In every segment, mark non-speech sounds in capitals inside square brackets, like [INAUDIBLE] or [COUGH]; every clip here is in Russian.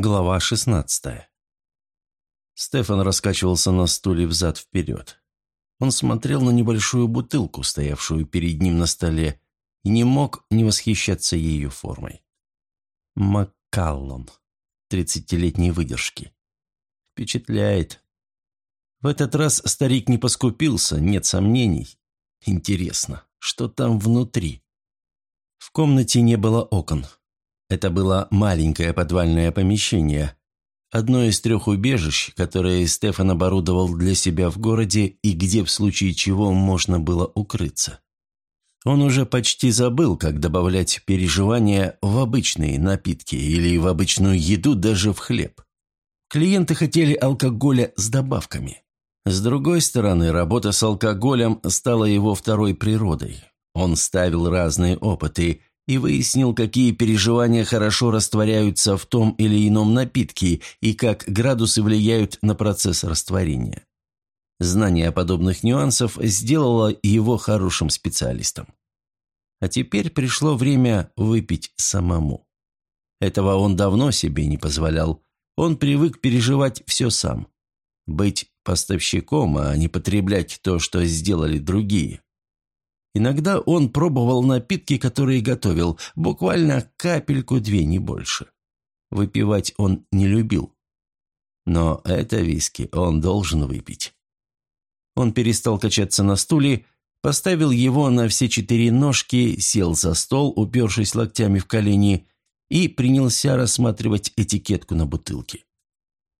Глава 16 Стефан раскачивался на стуле взад-вперед. Он смотрел на небольшую бутылку, стоявшую перед ним на столе, и не мог не восхищаться ее формой. Маккаллон. Тридцатилетней выдержки. Впечатляет. В этот раз старик не поскупился, нет сомнений. Интересно, что там внутри? В комнате не было окон. Это было маленькое подвальное помещение, одно из трех убежищ, которые Стефан оборудовал для себя в городе и где в случае чего можно было укрыться. Он уже почти забыл, как добавлять переживания в обычные напитки или в обычную еду даже в хлеб. Клиенты хотели алкоголя с добавками. С другой стороны, работа с алкоголем стала его второй природой. Он ставил разные опыты и выяснил, какие переживания хорошо растворяются в том или ином напитке и как градусы влияют на процесс растворения. Знание подобных нюансов сделало его хорошим специалистом. А теперь пришло время выпить самому. Этого он давно себе не позволял. Он привык переживать все сам. Быть поставщиком, а не потреблять то, что сделали другие. Иногда он пробовал напитки, которые готовил, буквально капельку-две, не больше. Выпивать он не любил. Но это виски он должен выпить. Он перестал качаться на стуле, поставил его на все четыре ножки, сел за стол, упершись локтями в колени, и принялся рассматривать этикетку на бутылке.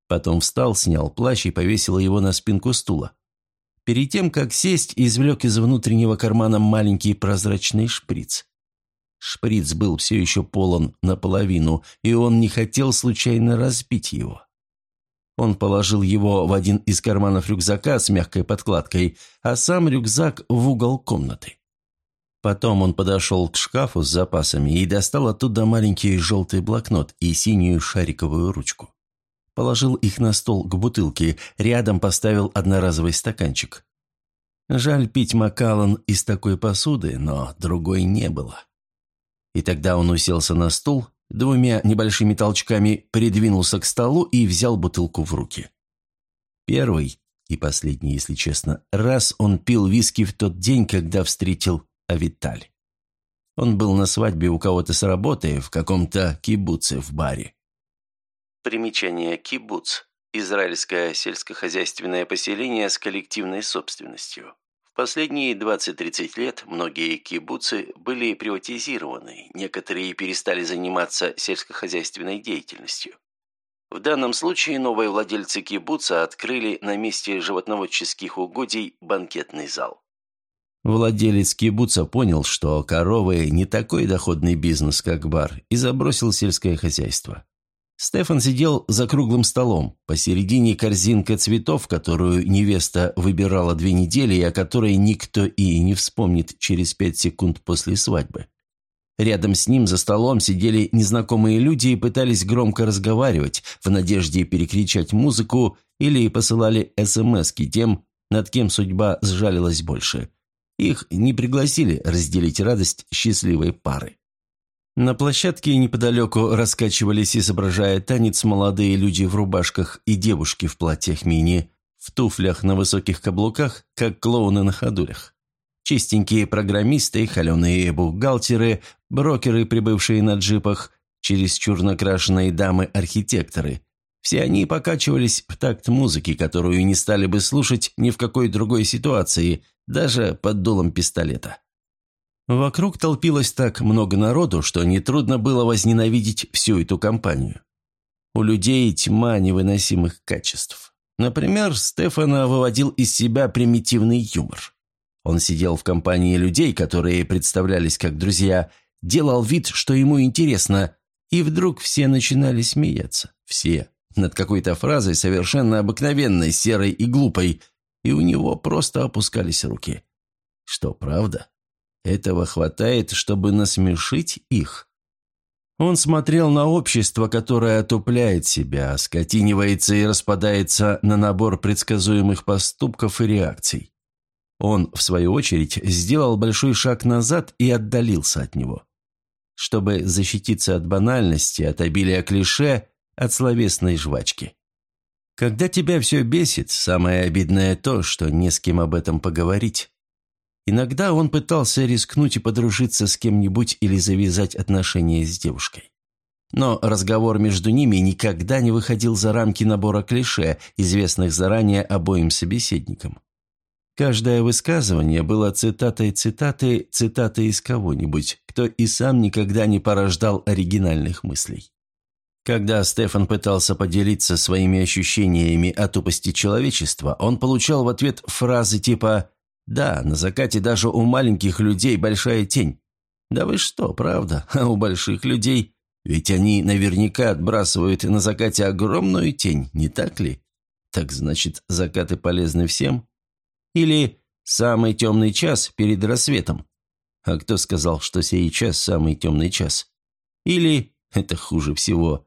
Потом встал, снял плащ и повесил его на спинку стула. Перед тем, как сесть, извлек из внутреннего кармана маленький прозрачный шприц. Шприц был все еще полон наполовину, и он не хотел случайно разбить его. Он положил его в один из карманов рюкзака с мягкой подкладкой, а сам рюкзак в угол комнаты. Потом он подошел к шкафу с запасами и достал оттуда маленький желтый блокнот и синюю шариковую ручку. Положил их на стол к бутылке, рядом поставил одноразовый стаканчик. Жаль пить Макалан из такой посуды, но другой не было. И тогда он уселся на стул, двумя небольшими толчками придвинулся к столу и взял бутылку в руки. Первый и последний, если честно, раз он пил виски в тот день, когда встретил Авиталь. Он был на свадьбе у кого-то с работы в каком-то кибуце в баре. Примечание «Кибуц» – израильское сельскохозяйственное поселение с коллективной собственностью. В последние 20-30 лет многие кибуцы были приватизированы, некоторые перестали заниматься сельскохозяйственной деятельностью. В данном случае новые владельцы кибуца открыли на месте животноводческих угодий банкетный зал. Владелец кибуца понял, что коровы не такой доходный бизнес, как бар, и забросил сельское хозяйство. Стефан сидел за круглым столом, посередине корзинка цветов, которую невеста выбирала две недели и о которой никто и не вспомнит через пять секунд после свадьбы. Рядом с ним за столом сидели незнакомые люди и пытались громко разговаривать в надежде перекричать музыку или посылали СМСки тем, над кем судьба сжалилась больше. Их не пригласили разделить радость счастливой пары. На площадке неподалеку раскачивались, изображая танец, молодые люди в рубашках и девушки в платьях мини, в туфлях на высоких каблуках, как клоуны на ходулях. Чистенькие программисты, холеные бухгалтеры, брокеры, прибывшие на джипах, чересчур накрашенные дамы-архитекторы. Все они покачивались в такт музыки, которую не стали бы слушать ни в какой другой ситуации, даже под дулом пистолета. Вокруг толпилось так много народу, что нетрудно было возненавидеть всю эту компанию. У людей тьма невыносимых качеств. Например, Стефана выводил из себя примитивный юмор. Он сидел в компании людей, которые представлялись как друзья, делал вид, что ему интересно, и вдруг все начинали смеяться. Все. Над какой-то фразой совершенно обыкновенной, серой и глупой, и у него просто опускались руки. Что, правда? Этого хватает, чтобы насмешить их. Он смотрел на общество, которое отупляет себя, скотинивается и распадается на набор предсказуемых поступков и реакций. Он, в свою очередь, сделал большой шаг назад и отдалился от него. Чтобы защититься от банальности, от обилия клише, от словесной жвачки. Когда тебя все бесит, самое обидное то, что не с кем об этом поговорить. Иногда он пытался рискнуть и подружиться с кем-нибудь или завязать отношения с девушкой. Но разговор между ними никогда не выходил за рамки набора клише, известных заранее обоим собеседникам. Каждое высказывание было цитатой цитаты, цитатой из кого-нибудь, кто и сам никогда не порождал оригинальных мыслей. Когда Стефан пытался поделиться своими ощущениями о тупости человечества, он получал в ответ фразы типа «Да, на закате даже у маленьких людей большая тень». «Да вы что, правда? [LAUGHS] А у больших людей? Ведь они наверняка отбрасывают на закате огромную тень, не так ли? Так значит, закаты полезны всем?» Или «самый темный час перед рассветом». А кто сказал, что сей час самый темный час? Или, [LAUGHS] это хуже всего,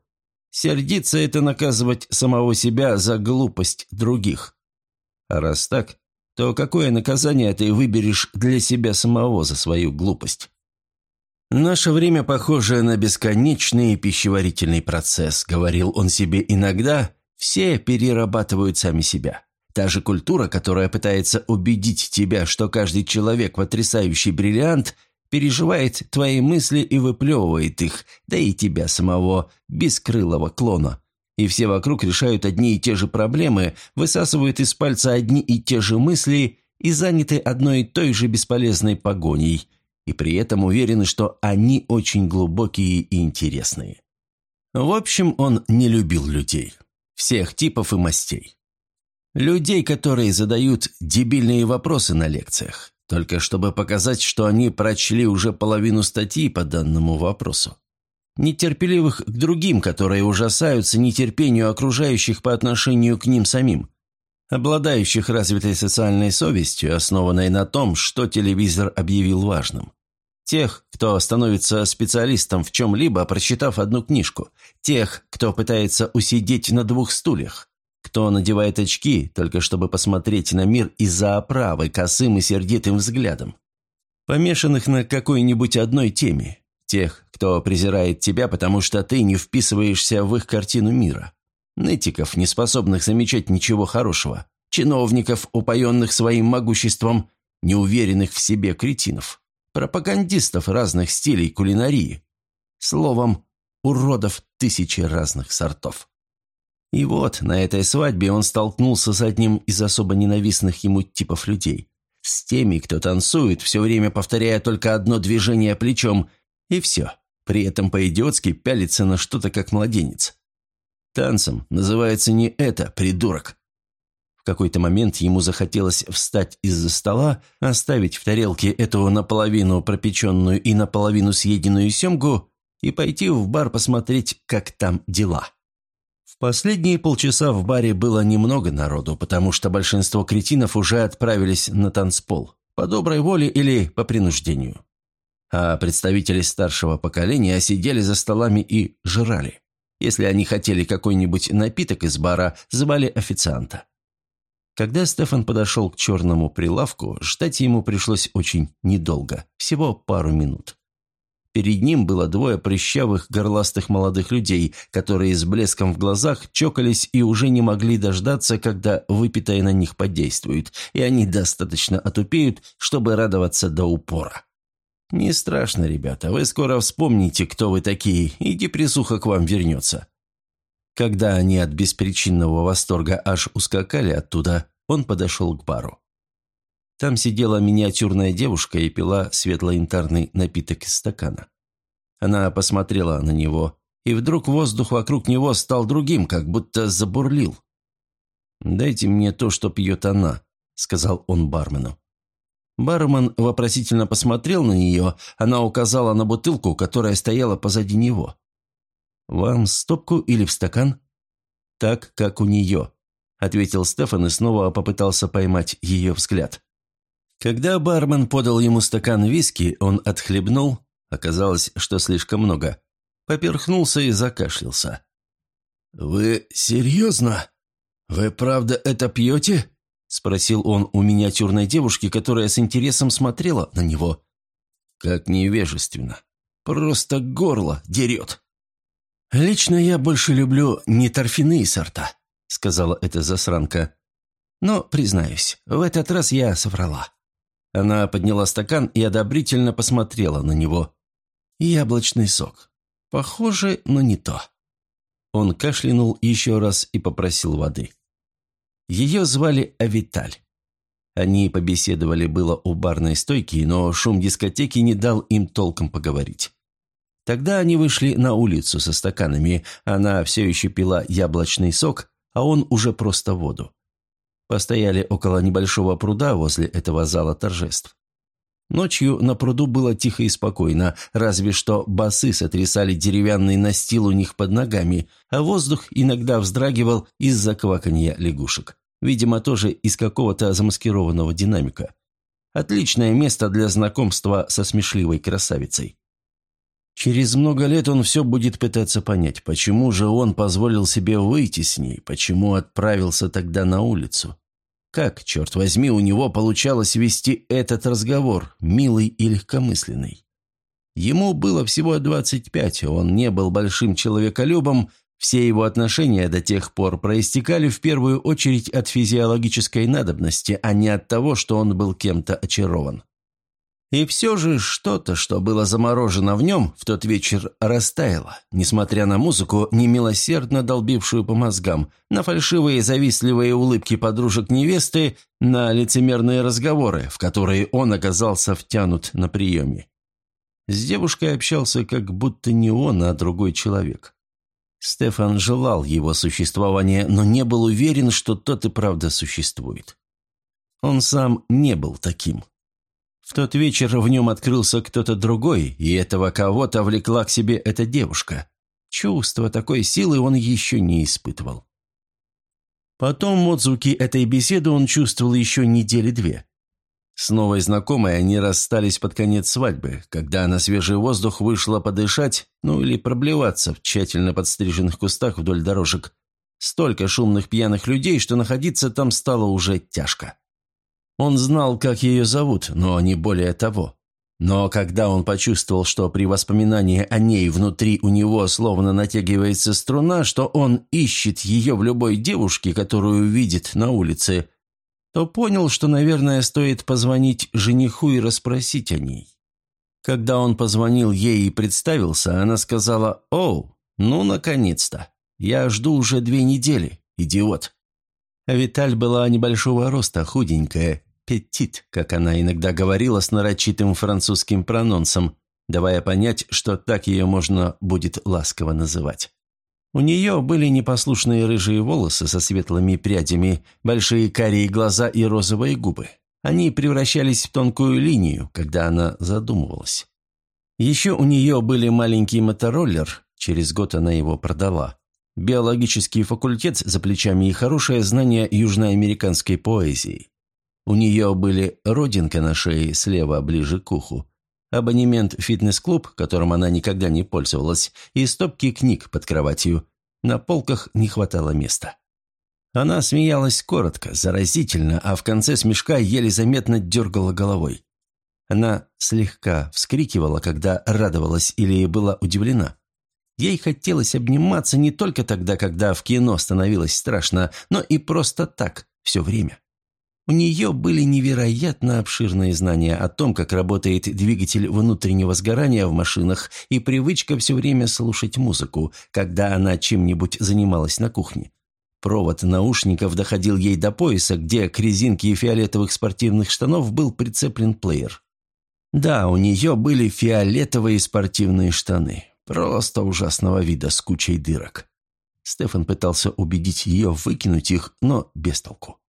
сердиться – это наказывать самого себя за глупость других. А раз так, то какое наказание ты выберешь для себя самого за свою глупость? «Наше время похоже на бесконечный пищеварительный процесс», – говорил он себе иногда, – «все перерабатывают сами себя». Та же культура, которая пытается убедить тебя, что каждый человек – потрясающий бриллиант, переживает твои мысли и выплевывает их, да и тебя самого, бескрылого клона. И все вокруг решают одни и те же проблемы, высасывают из пальца одни и те же мысли и заняты одной и той же бесполезной погоней, и при этом уверены, что они очень глубокие и интересные. В общем, он не любил людей. Всех типов и мастей. Людей, которые задают дебильные вопросы на лекциях, только чтобы показать, что они прочли уже половину статьи по данному вопросу. Нетерпеливых к другим, которые ужасаются нетерпению окружающих по отношению к ним самим. Обладающих развитой социальной совестью, основанной на том, что телевизор объявил важным. Тех, кто становится специалистом в чем-либо, прочитав одну книжку. Тех, кто пытается усидеть на двух стульях кто надевает очки, только чтобы посмотреть на мир из-за оправы, косым и сердитым взглядом. Помешанных на какой-нибудь одной теме. Тех, кто презирает тебя, потому что ты не вписываешься в их картину мира. Нытиков, не способных замечать ничего хорошего. Чиновников, упоенных своим могуществом, неуверенных в себе кретинов. Пропагандистов разных стилей кулинарии. Словом, уродов тысячи разных сортов. И вот, на этой свадьбе он столкнулся с одним из особо ненавистных ему типов людей. С теми, кто танцует, все время повторяя только одно движение плечом, и все. При этом по-идиотски пялится на что-то как младенец. Танцем называется не это, придурок. В какой-то момент ему захотелось встать из-за стола, оставить в тарелке эту наполовину пропеченную и наполовину съеденную семгу и пойти в бар посмотреть, как там дела. Последние полчаса в баре было немного народу, потому что большинство кретинов уже отправились на танцпол, по доброй воле или по принуждению. А представители старшего поколения сидели за столами и жрали. Если они хотели какой-нибудь напиток из бара, звали официанта. Когда Стефан подошел к черному прилавку, ждать ему пришлось очень недолго, всего пару минут. Перед ним было двое прыщавых горластых молодых людей, которые с блеском в глазах чокались и уже не могли дождаться, когда выпитое на них подействует, и они достаточно отупеют, чтобы радоваться до упора. «Не страшно, ребята, вы скоро вспомните, кто вы такие, и депрессуха к вам вернется». Когда они от беспричинного восторга аж ускакали оттуда, он подошел к бару. Там сидела миниатюрная девушка и пила светло-янтарный напиток из стакана. Она посмотрела на него, и вдруг воздух вокруг него стал другим, как будто забурлил. «Дайте мне то, что пьет она», — сказал он бармену. Бармен вопросительно посмотрел на нее, она указала на бутылку, которая стояла позади него. «Вам стопку или в стакан?» «Так, как у нее», — ответил Стефан и снова попытался поймать ее взгляд. Когда бармен подал ему стакан виски, он отхлебнул, оказалось, что слишком много, поперхнулся и закашлялся. «Вы серьезно? Вы правда это пьете?» – спросил он у миниатюрной девушки, которая с интересом смотрела на него. «Как невежественно. Просто горло дерет». «Лично я больше люблю не торфяные сорта», — сказала эта засранка. «Но, признаюсь, в этот раз я соврала». Она подняла стакан и одобрительно посмотрела на него. «Яблочный сок. Похоже, но не то». Он кашлянул еще раз и попросил воды. Ее звали Авиталь. Они побеседовали было у барной стойки, но шум дискотеки не дал им толком поговорить. Тогда они вышли на улицу со стаканами, она все еще пила яблочный сок, а он уже просто воду. Постояли около небольшого пруда возле этого зала торжеств. Ночью на пруду было тихо и спокойно, разве что басы сотрясали деревянный настил у них под ногами, а воздух иногда вздрагивал из-за кваканья лягушек. Видимо, тоже из какого-то замаскированного динамика. Отличное место для знакомства со смешливой красавицей. Через много лет он все будет пытаться понять, почему же он позволил себе выйти с ней, почему отправился тогда на улицу. Как, черт возьми, у него получалось вести этот разговор, милый и легкомысленный? Ему было всего 25, он не был большим человеколюбом, все его отношения до тех пор проистекали в первую очередь от физиологической надобности, а не от того, что он был кем-то очарован. И все же что-то, что было заморожено в нем, в тот вечер растаяло, несмотря на музыку, немилосердно долбившую по мозгам, на фальшивые завистливые улыбки подружек невесты, на лицемерные разговоры, в которые он оказался втянут на приеме. С девушкой общался как будто не он, а другой человек. Стефан желал его существования, но не был уверен, что тот и правда существует. Он сам не был таким. В тот вечер в нем открылся кто-то другой, и этого кого-то влекла к себе эта девушка. Чувство такой силы он еще не испытывал. Потом отзвуки этой беседы он чувствовал еще недели две. С новой знакомой они расстались под конец свадьбы, когда на свежий воздух вышла подышать, ну или проблеваться в тщательно подстриженных кустах вдоль дорожек. Столько шумных пьяных людей, что находиться там стало уже тяжко. Он знал, как ее зовут, но не более того. Но когда он почувствовал, что при воспоминании о ней внутри у него словно натягивается струна, что он ищет ее в любой девушке, которую видит на улице, то понял, что, наверное, стоит позвонить жениху и расспросить о ней. Когда он позвонил ей и представился, она сказала «Оу, ну, наконец-то! Я жду уже две недели, идиот!» А Виталь была небольшого роста, худенькая, «петит», как она иногда говорила с нарочитым французским прононсом, давая понять, что так ее можно будет ласково называть. У нее были непослушные рыжие волосы со светлыми прядями, большие карие глаза и розовые губы. Они превращались в тонкую линию, когда она задумывалась. Еще у нее были маленький мотороллер, через год она его продала, биологический факультет за плечами и хорошее знание южноамериканской поэзии. У нее были родинка на шее слева ближе к уху, абонемент в фитнес-клуб, которым она никогда не пользовалась, и стопки книг под кроватью. На полках не хватало места. Она смеялась коротко, заразительно, а в конце смешка еле заметно дергала головой. Она слегка вскрикивала, когда радовалась или была удивлена. Ей хотелось обниматься не только тогда, когда в кино становилось страшно, но и просто так, все время. У нее были невероятно обширные знания о том, как работает двигатель внутреннего сгорания в машинах и привычка все время слушать музыку, когда она чем-нибудь занималась на кухне. Провод наушников доходил ей до пояса, где к резинке фиолетовых спортивных штанов был прицеплен плеер. Да, у нее были фиолетовые спортивные штаны, просто ужасного вида с кучей дырок. Стефан пытался убедить ее выкинуть их, но без толку.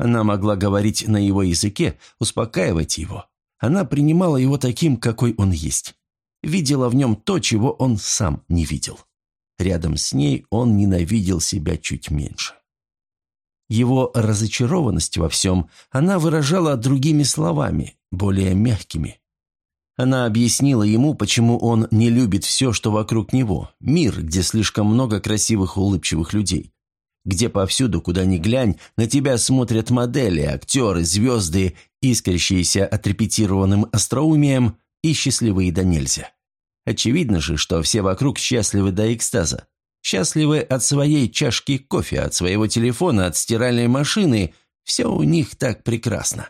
Она могла говорить на его языке, успокаивать его. Она принимала его таким, какой он есть. Видела в нем то, чего он сам не видел. Рядом с ней он ненавидел себя чуть меньше. Его разочарованность во всем она выражала другими словами, более мягкими. Она объяснила ему, почему он не любит все, что вокруг него, мир, где слишком много красивых улыбчивых людей, где повсюду, куда ни глянь, на тебя смотрят модели, актеры, звезды, искрящиеся отрепетированным остроумием и счастливые до нельзя. Очевидно же, что все вокруг счастливы до экстаза. Счастливы от своей чашки кофе, от своего телефона, от стиральной машины. Все у них так прекрасно.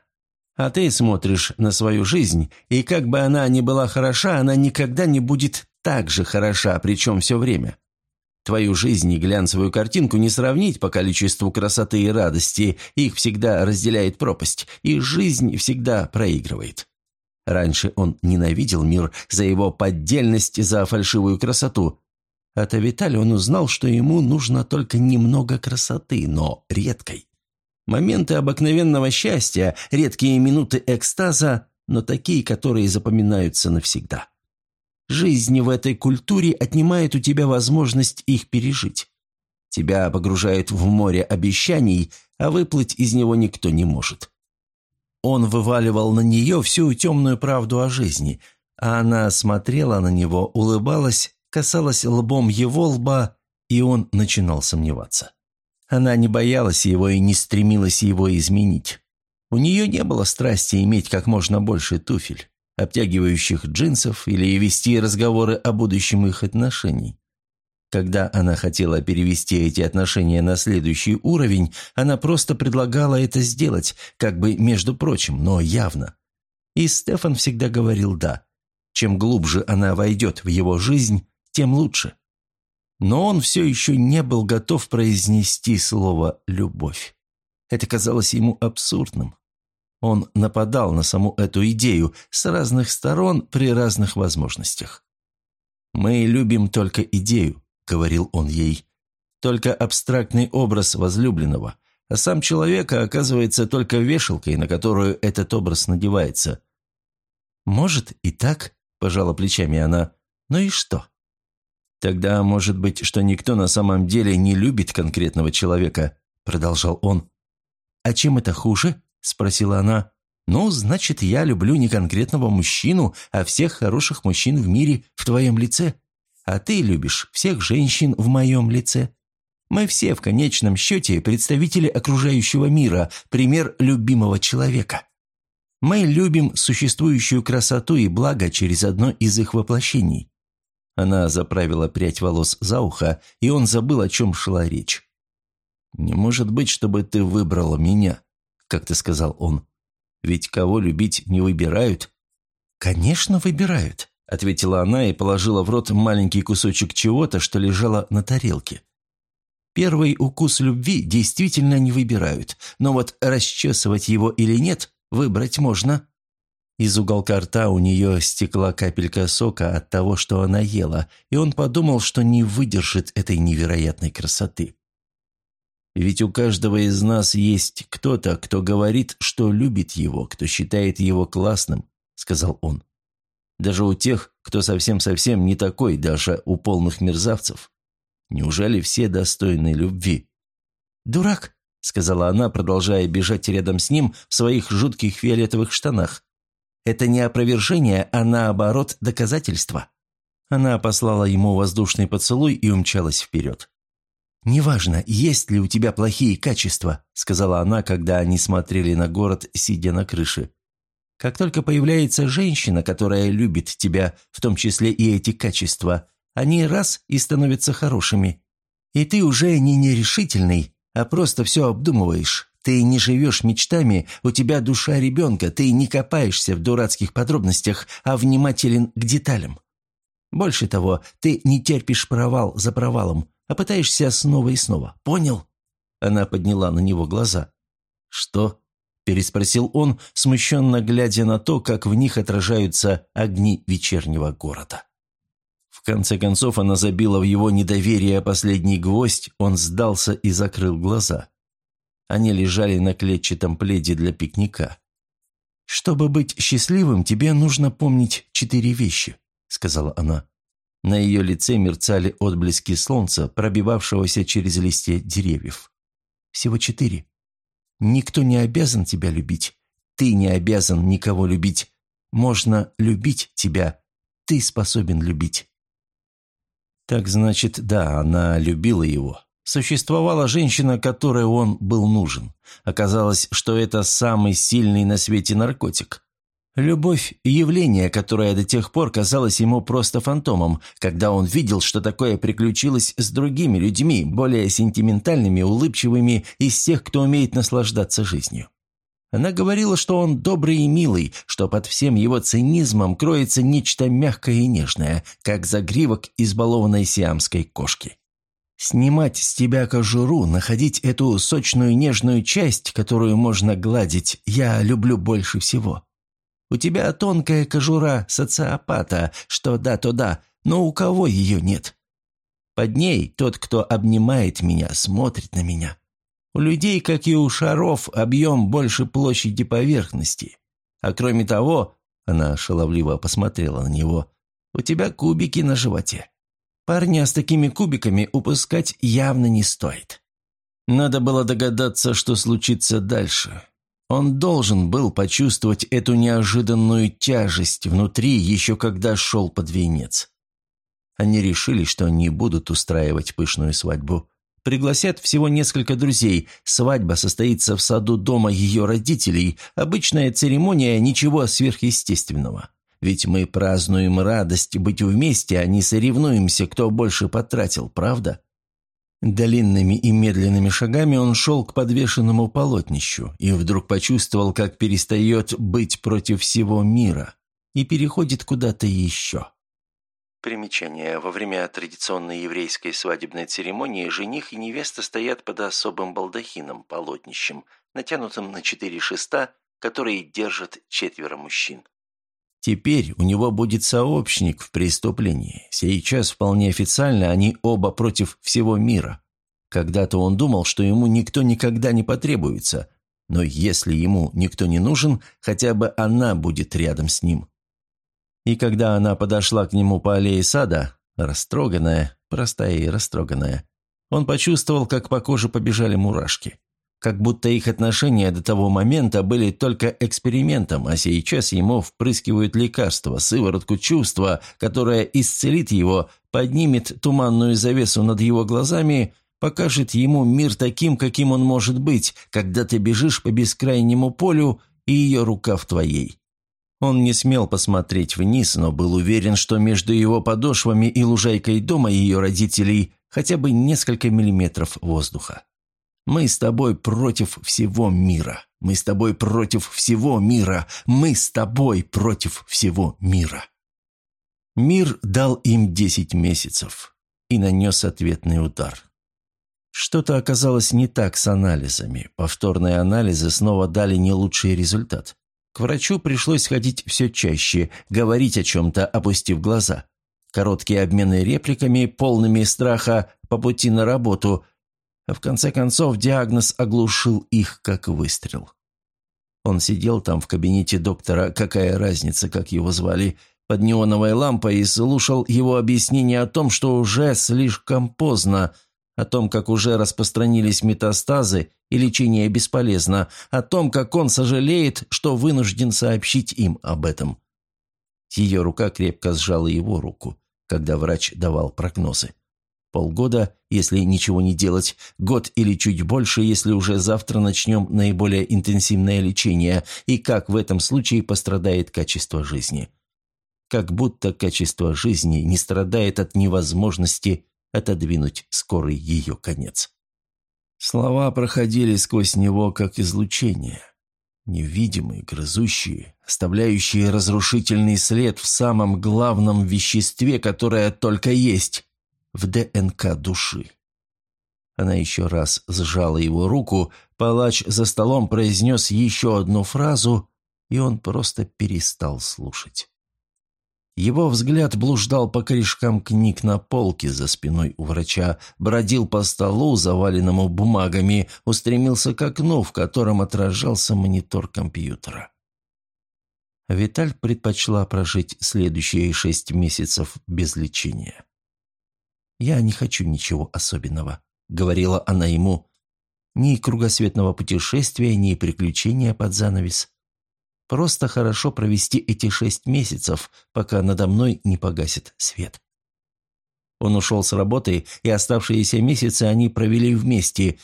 А ты смотришь на свою жизнь, и как бы она ни была хороша, она никогда не будет так же хороша, причем все время. Твою жизнь и глянцевую картинку не сравнить по количеству красоты и радости, их всегда разделяет пропасть, и жизнь всегда проигрывает. Раньше он ненавидел мир за его поддельность, за фальшивую красоту. От Авитали он узнал, что ему нужно только немного красоты, но редкой. Моменты обыкновенного счастья, редкие минуты экстаза, но такие, которые запоминаются навсегда. Жизнь в этой культуре отнимает у тебя возможность их пережить. Тебя погружают в море обещаний, а выплыть из него никто не может. Он вываливал на нее всю темную правду о жизни, а она смотрела на него, улыбалась, касалась лбом его лба, и он начинал сомневаться. Она не боялась его и не стремилась его изменить. У нее не было страсти иметь как можно больше туфель обтягивающих джинсов или вести разговоры о будущем их отношений. Когда она хотела перевести эти отношения на следующий уровень, она просто предлагала это сделать, как бы между прочим, но явно. И Стефан всегда говорил «да». Чем глубже она войдет в его жизнь, тем лучше. Но он все еще не был готов произнести слово «любовь». Это казалось ему абсурдным. Он нападал на саму эту идею с разных сторон при разных возможностях. «Мы любим только идею», — говорил он ей, — «только абстрактный образ возлюбленного, а сам человек оказывается только вешалкой, на которую этот образ надевается». «Может, и так», — пожала плечами она, — «ну и что?» «Тогда может быть, что никто на самом деле не любит конкретного человека», — продолжал он. «А чем это хуже?» – спросила она. «Ну, значит, я люблю не конкретного мужчину, а всех хороших мужчин в мире в твоем лице. А ты любишь всех женщин в моем лице. Мы все в конечном счете представители окружающего мира, пример любимого человека. Мы любим существующую красоту и благо через одно из их воплощений». Она заправила прядь волос за ухо, и он забыл, о чем шла речь. «Не может быть, чтобы ты выбрала меня», как ты сказал он. Ведь кого любить не выбирают?» «Конечно, выбирают», — ответила она и положила в рот маленький кусочек чего-то, что лежало на тарелке. «Первый укус любви действительно не выбирают, но вот расчесывать его или нет, выбрать можно». Из уголка рта у нее стекла капелька сока от того, что она ела, и он подумал, что не выдержит этой невероятной красоты. Ведь у каждого из нас есть кто-то, кто говорит, что любит его, кто считает его классным», — сказал он. «Даже у тех, кто совсем-совсем не такой, даже у полных мерзавцев. Неужели все достойны любви?» «Дурак», — сказала она, продолжая бежать рядом с ним в своих жутких фиолетовых штанах. «Это не опровержение, а наоборот доказательство». Она послала ему воздушный поцелуй и умчалась вперед. «Неважно, есть ли у тебя плохие качества», — сказала она, когда они смотрели на город, сидя на крыше. «Как только появляется женщина, которая любит тебя, в том числе и эти качества, они раз и становятся хорошими. И ты уже не нерешительный, а просто все обдумываешь. Ты не живешь мечтами, у тебя душа ребенка, ты не копаешься в дурацких подробностях, а внимателен к деталям. Больше того, ты не терпишь провал за провалом, а пытаешься снова и снова. Понял?» Она подняла на него глаза. «Что?» – переспросил он, смущенно глядя на то, как в них отражаются огни вечернего города. В конце концов она забила в его недоверие последний гвоздь, он сдался и закрыл глаза. Они лежали на клетчатом пледе для пикника. «Чтобы быть счастливым, тебе нужно помнить четыре вещи», — сказала она. На ее лице мерцали отблески солнца, пробивавшегося через листья деревьев. «Всего четыре. Никто не обязан тебя любить. Ты не обязан никого любить. Можно любить тебя. Ты способен любить». Так значит, да, она любила его. Существовала женщина, которой он был нужен. Оказалось, что это самый сильный на свете наркотик. Любовь – явление, которое до тех пор казалось ему просто фантомом, когда он видел, что такое приключилось с другими людьми, более сентиментальными, улыбчивыми, из тех, кто умеет наслаждаться жизнью. Она говорила, что он добрый и милый, что под всем его цинизмом кроется нечто мягкое и нежное, как загривок избалованной сиамской кошки. Снимать с тебя кожуру, находить эту сочную нежную часть, которую можно гладить, я люблю больше всего. У тебя тонкая кожура социопата, что да, то да, но у кого ее нет? Под ней тот, кто обнимает меня, смотрит на меня. У людей, как и у шаров, объем больше площади поверхности. А кроме того, она шаловливо посмотрела на него, у тебя кубики на животе. Парня с такими кубиками упускать явно не стоит. Надо было догадаться, что случится дальше. Он должен был почувствовать эту неожиданную тяжесть внутри, еще когда шел под венец. Они решили, что не будут устраивать пышную свадьбу. Пригласят всего несколько друзей. Свадьба состоится в саду дома ее родителей. Обычная церемония, ничего сверхъестественного. Ведь мы празднуем радость быть вместе, а не соревнуемся, кто больше потратил, правда? Длинными и медленными шагами он шел к подвешенному полотнищу и вдруг почувствовал, как перестает быть против всего мира и переходит куда-то еще. Примечание. Во время традиционной еврейской свадебной церемонии жених и невеста стоят под особым балдахином, полотнищем, натянутым на четыре шеста, которые держат четверо мужчин. Теперь у него будет сообщник в преступлении. Сейчас вполне официально они оба против всего мира. Когда-то он думал, что ему никто никогда не потребуется, но если ему никто не нужен, хотя бы она будет рядом с ним. И когда она подошла к нему по аллее сада, растроганная, простая и растроганная, он почувствовал, как по коже побежали мурашки. Как будто их отношения до того момента были только экспериментом, а сейчас ему впрыскивают лекарство, сыворотку чувства, которое исцелит его, поднимет туманную завесу над его глазами, покажет ему мир таким, каким он может быть, когда ты бежишь по бескрайнему полю, и ее рука в твоей. Он не смел посмотреть вниз, но был уверен, что между его подошвами и лужайкой дома ее родителей хотя бы несколько миллиметров воздуха. Мы с тобой против всего мира. Мы с тобой против всего мира. Мы с тобой против всего мира. Мир дал им десять месяцев и нанес ответный удар. Что-то оказалось не так с анализами. Повторные анализы снова дали не лучший результат. К врачу пришлось ходить все чаще, говорить о чем-то, опустив глаза. Короткие обмены репликами, полными страха по пути на работу, в конце концов диагноз оглушил их, как выстрел. Он сидел там в кабинете доктора, какая разница, как его звали, под неоновой лампой и слушал его объяснение о том, что уже слишком поздно, о том, как уже распространились метастазы и лечение бесполезно, о том, как он сожалеет, что вынужден сообщить им об этом. Ее рука крепко сжала его руку, когда врач давал прогнозы. Полгода, если ничего не делать, год или чуть больше, если уже завтра начнем наиболее интенсивное лечение, и как в этом случае пострадает качество жизни. Как будто качество жизни не страдает от невозможности отодвинуть скорый ее конец. Слова проходили сквозь него, как излучение. Невидимые, грызущие, оставляющие разрушительный след в самом главном веществе, которое только есть в ДНК души. Она еще раз сжала его руку, палач за столом произнес еще одну фразу, и он просто перестал слушать. Его взгляд блуждал по корешкам книг на полке за спиной у врача, бродил по столу, заваленному бумагами, устремился к окну, в котором отражался монитор компьютера. Виталь предпочла прожить следующие шесть месяцев без лечения. «Я не хочу ничего особенного», — говорила она ему. «Ни кругосветного путешествия, ни приключения под занавес. Просто хорошо провести эти шесть месяцев, пока надо мной не погасит свет». Он ушел с работы, и оставшиеся месяцы они провели вместе.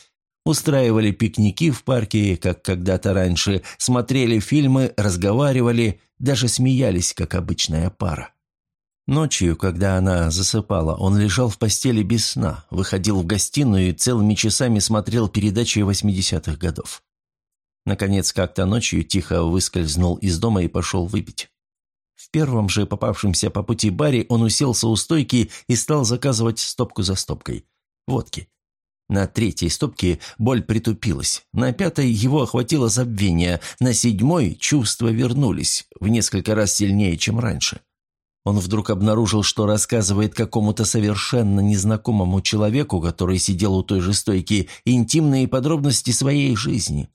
устраивали пикники в парке, как когда-то раньше, смотрели фильмы, разговаривали, даже смеялись, как обычная пара. Ночью, когда она засыпала, он лежал в постели без сна, выходил в гостиную и целыми часами смотрел передачи 80-х годов. Наконец, как-то ночью тихо выскользнул из дома и пошел выпить. В первом же попавшемся по пути баре он уселся у стойки и стал заказывать стопку за стопкой. Водки. На третьей стопке боль притупилась, на пятой его охватило забвение, на седьмой чувства вернулись, в несколько раз сильнее, чем раньше. Он вдруг обнаружил, что рассказывает какому-то совершенно незнакомому человеку, который сидел у той же стойки, интимные подробности своей жизни.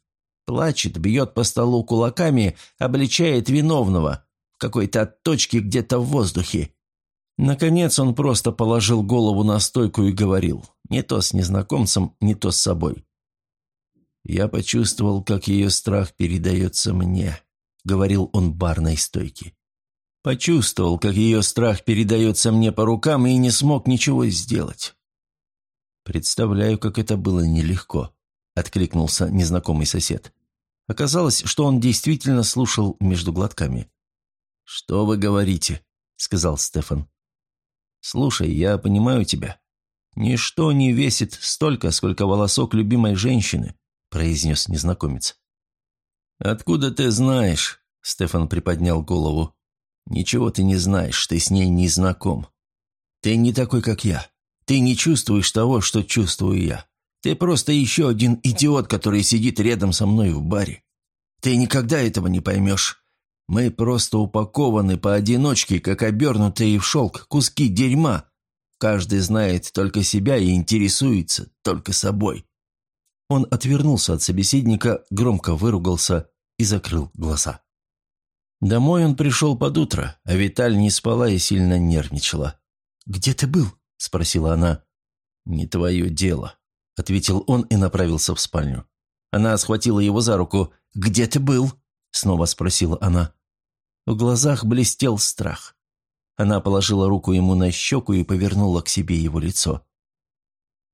Плачет, бьет по столу кулаками, обличает виновного в какой-то точке где-то в воздухе. Наконец он просто положил голову на стойку и говорил, не то с незнакомцем, не то с собой. «Я почувствовал, как ее страх передается мне», — говорил он барной стойке. Почувствовал, как ее страх передается мне по рукам и не смог ничего сделать. «Представляю, как это было нелегко», — откликнулся незнакомый сосед. Оказалось, что он действительно слушал между глотками. «Что вы говорите?» — сказал Стефан. «Слушай, я понимаю тебя. Ничто не весит столько, сколько волосок любимой женщины», — произнес незнакомец. «Откуда ты знаешь?» — Стефан приподнял голову. «Ничего ты не знаешь, ты с ней не знаком. Ты не такой, как я. Ты не чувствуешь того, что чувствую я. Ты просто еще один идиот, который сидит рядом со мной в баре. Ты никогда этого не поймешь. Мы просто упакованы поодиночке, как обернутые в шелк куски дерьма. Каждый знает только себя и интересуется только собой». Он отвернулся от собеседника, громко выругался и закрыл глаза. Домой он пришел под утро, а Виталь не спала и сильно нервничала. «Где ты был?» – спросила она. «Не твое дело», – ответил он и направился в спальню. Она схватила его за руку. «Где ты был?» – снова спросила она. В глазах блестел страх. Она положила руку ему на щеку и повернула к себе его лицо.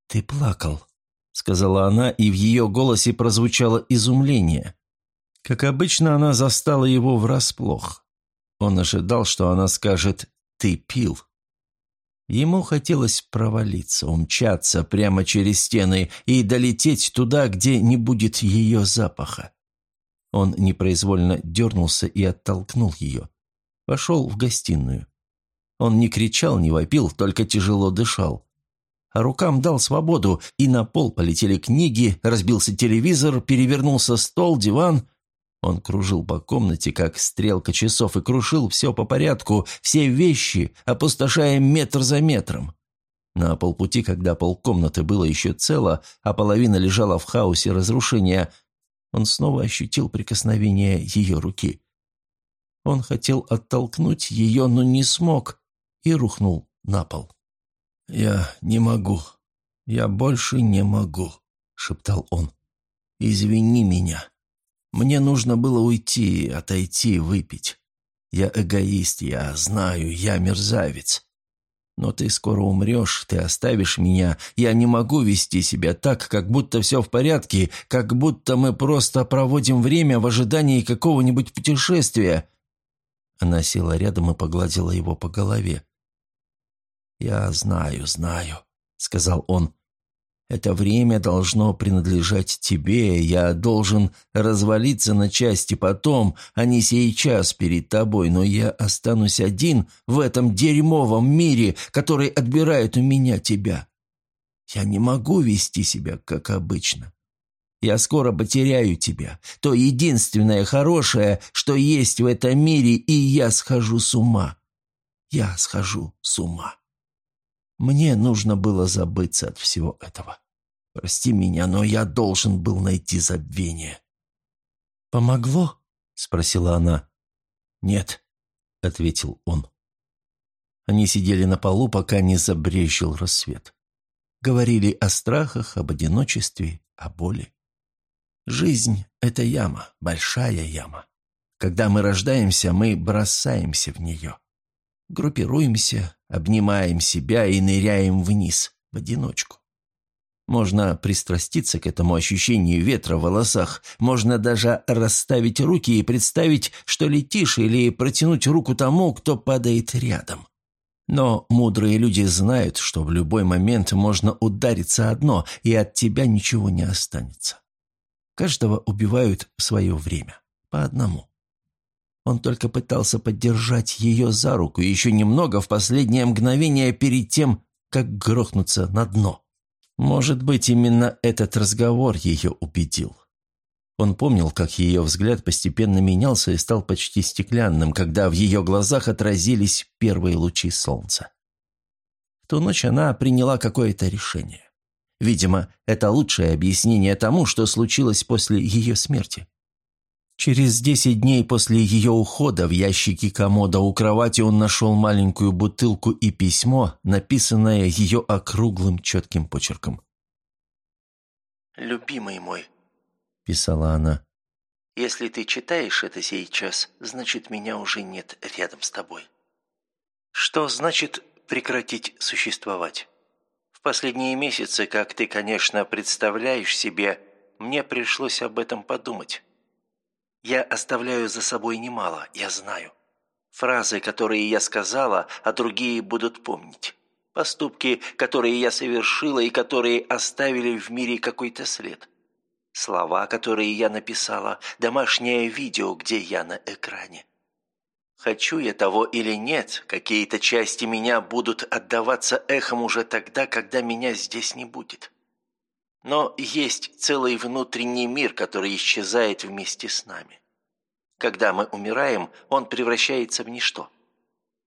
«Ты плакал», — сказала она, и в ее голосе прозвучало изумление. Как обычно, она застала его врасплох. Он ожидал, что она скажет «ты пил». Ему хотелось провалиться, умчаться прямо через стены и долететь туда, где не будет ее запаха. Он непроизвольно дернулся и оттолкнул ее. Пошел в гостиную. Он не кричал, не вопил, только тяжело дышал. А рукам дал свободу, и на пол полетели книги, разбился телевизор, перевернулся стол, диван. Он кружил по комнате, как стрелка часов, и крушил все по порядку, все вещи, опустошая метр за метром. На полпути, когда полкомнаты было еще цело, а половина лежала в хаосе разрушения, он снова ощутил прикосновение ее руки. Он хотел оттолкнуть ее, но не смог, и рухнул на пол. «Я не могу. Я больше не могу», — шептал он. «Извини меня». Мне нужно было уйти, отойти, выпить. Я эгоист, я знаю, я мерзавец. Но ты скоро умрешь, ты оставишь меня. Я не могу вести себя так, как будто все в порядке, как будто мы просто проводим время в ожидании какого-нибудь путешествия». Она села рядом и погладила его по голове. «Я знаю, знаю», — сказал он. Это время должно принадлежать тебе, я должен развалиться на части потом, а не сейчас перед тобой, но я останусь один в этом дерьмовом мире, который отбирает у меня тебя. Я не могу вести себя, как обычно. Я скоро потеряю тебя, то единственное хорошее, что есть в этом мире, и я схожу с ума. Я схожу с ума. Мне нужно было забыться от всего этого. Прости меня, но я должен был найти забвение». «Помогло?» — спросила она. «Нет», — ответил он. Они сидели на полу, пока не забрежил рассвет. Говорили о страхах, об одиночестве, о боли. Жизнь — это яма, большая яма. Когда мы рождаемся, мы бросаемся в нее. Группируемся, обнимаем себя и ныряем вниз, в одиночку. Можно пристраститься к этому ощущению ветра в волосах, можно даже расставить руки и представить, что летишь, или протянуть руку тому, кто падает рядом. Но мудрые люди знают, что в любой момент можно удариться одно, и от тебя ничего не останется. Каждого убивают в свое время, по одному. Он только пытался поддержать ее за руку еще немного в последнее мгновение перед тем, как грохнуться на дно. Может быть, именно этот разговор ее убедил. Он помнил, как ее взгляд постепенно менялся и стал почти стеклянным, когда в ее глазах отразились первые лучи солнца. В ту ночь она приняла какое-то решение. Видимо, это лучшее объяснение тому, что случилось после ее смерти. Через десять дней после ее ухода в ящике комода у кровати он нашел маленькую бутылку и письмо, написанное ее округлым четким почерком. «Любимый мой», – писала она, – «если ты читаешь это сейчас, значит, меня уже нет рядом с тобой. Что значит прекратить существовать? В последние месяцы, как ты, конечно, представляешь себе, мне пришлось об этом подумать». Я оставляю за собой немало, я знаю. Фразы, которые я сказала, а другие будут помнить. Поступки, которые я совершила и которые оставили в мире какой-то след. Слова, которые я написала, домашнее видео, где я на экране. Хочу я того или нет, какие-то части меня будут отдаваться эхом уже тогда, когда меня здесь не будет. Но есть целый внутренний мир, который исчезает вместе с нами. Когда мы умираем, он превращается в ничто.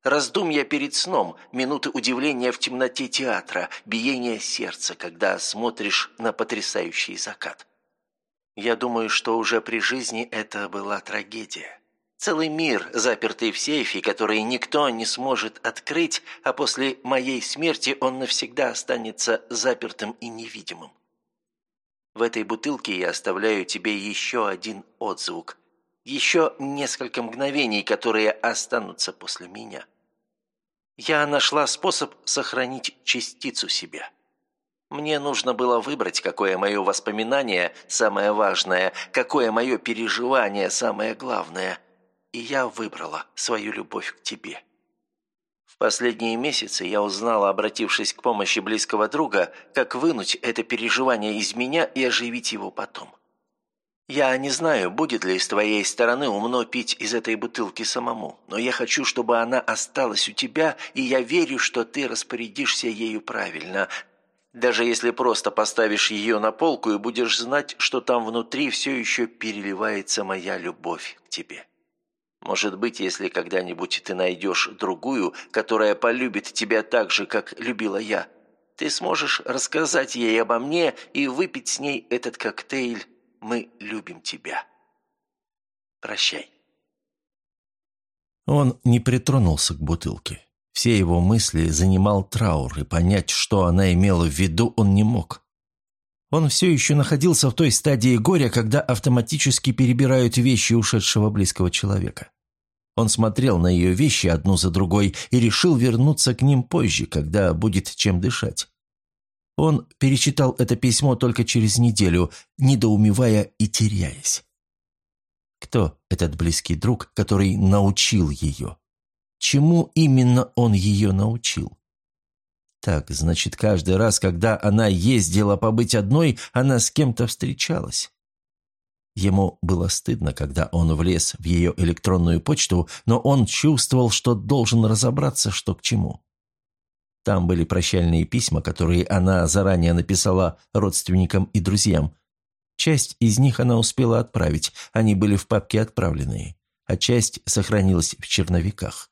Раздумья перед сном, минуты удивления в темноте театра, биение сердца, когда смотришь на потрясающий закат. Я думаю, что уже при жизни это была трагедия. Целый мир, запертый в сейфе, который никто не сможет открыть, а после моей смерти он навсегда останется запертым и невидимым. В этой бутылке я оставляю тебе еще один отзвук. Еще несколько мгновений, которые останутся после меня. Я нашла способ сохранить частицу себя. Мне нужно было выбрать, какое мое воспоминание самое важное, какое мое переживание самое главное. И я выбрала свою любовь к тебе последние месяцы я узнала, обратившись к помощи близкого друга, как вынуть это переживание из меня и оживить его потом. Я не знаю, будет ли с твоей стороны умно пить из этой бутылки самому, но я хочу, чтобы она осталась у тебя, и я верю, что ты распорядишься ею правильно, даже если просто поставишь ее на полку и будешь знать, что там внутри все еще переливается моя любовь к тебе. Может быть, если когда-нибудь ты найдешь другую, которая полюбит тебя так же, как любила я, ты сможешь рассказать ей обо мне и выпить с ней этот коктейль «Мы любим тебя». Прощай. Он не притронулся к бутылке. Все его мысли занимал траур, и понять, что она имела в виду, он не мог. Он все еще находился в той стадии горя, когда автоматически перебирают вещи ушедшего близкого человека. Он смотрел на ее вещи одну за другой и решил вернуться к ним позже, когда будет чем дышать. Он перечитал это письмо только через неделю, недоумевая и теряясь. Кто этот близкий друг, который научил ее? Чему именно он ее научил? Так, значит, каждый раз, когда она ездила побыть одной, она с кем-то встречалась. Ему было стыдно, когда он влез в ее электронную почту, но он чувствовал, что должен разобраться, что к чему. Там были прощальные письма, которые она заранее написала родственникам и друзьям. Часть из них она успела отправить, они были в папке «Отправленные», а часть сохранилась в черновиках.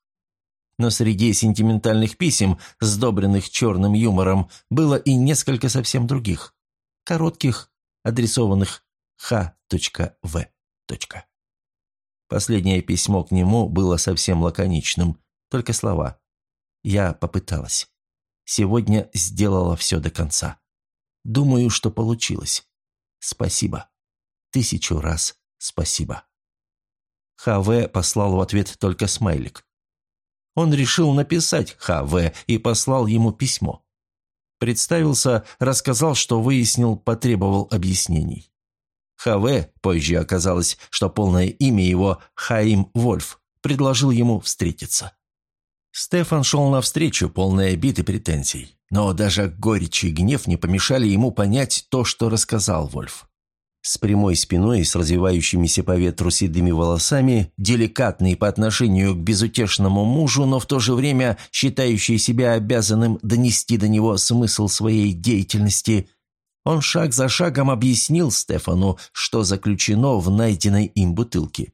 Но среди сентиментальных писем, сдобренных черным юмором, было и несколько совсем других. Коротких, адресованных Х.В. Последнее письмо к нему было совсем лаконичным, только слова. «Я попыталась. Сегодня сделала все до конца. Думаю, что получилось. Спасибо. Тысячу раз спасибо». ХВ послал в ответ только смайлик. Он решил написать ХВ и послал ему письмо. Представился, рассказал, что выяснил, потребовал объяснений. Хаве, позже оказалось, что полное имя его Хаим Вольф, предложил ему встретиться. Стефан шел навстречу, полный обид и претензий. Но даже горечь и гнев не помешали ему понять то, что рассказал Вольф. С прямой спиной и с развивающимися по ветру седыми волосами, деликатный по отношению к безутешному мужу, но в то же время считающий себя обязанным донести до него смысл своей деятельности, он шаг за шагом объяснил Стефану, что заключено в найденной им бутылке.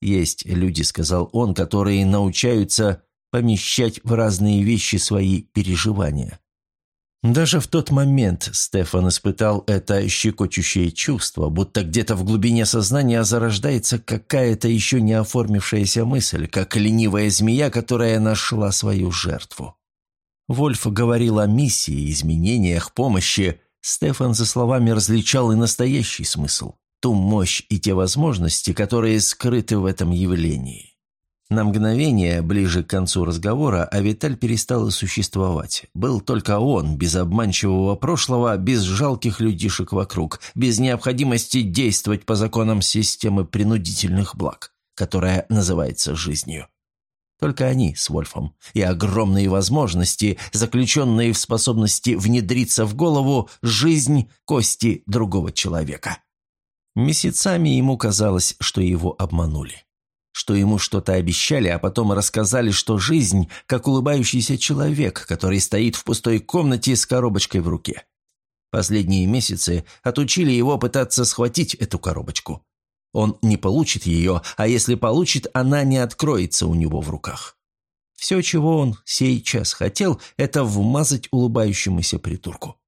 «Есть люди», — сказал он, — «которые научаются помещать в разные вещи свои переживания». Даже в тот момент Стефан испытал это щекочущее чувство, будто где-то в глубине сознания зарождается какая-то еще не оформившаяся мысль, как ленивая змея, которая нашла свою жертву. Вольф говорил о миссии, изменениях, помощи. Стефан за словами различал и настоящий смысл, ту мощь и те возможности, которые скрыты в этом явлении. На мгновение, ближе к концу разговора, Авиталь перестала существовать. Был только он, без обманчивого прошлого, без жалких людишек вокруг, без необходимости действовать по законам системы принудительных благ, которая называется жизнью. Только они с Вольфом и огромные возможности, заключенные в способности внедриться в голову жизнь кости другого человека. Месяцами ему казалось, что его обманули что ему что-то обещали, а потом рассказали, что жизнь как улыбающийся человек, который стоит в пустой комнате с коробочкой в руке. Последние месяцы отучили его пытаться схватить эту коробочку. Он не получит ее, а если получит, она не откроется у него в руках. Все, чего он сейчас хотел, это вмазать улыбающемуся притурку.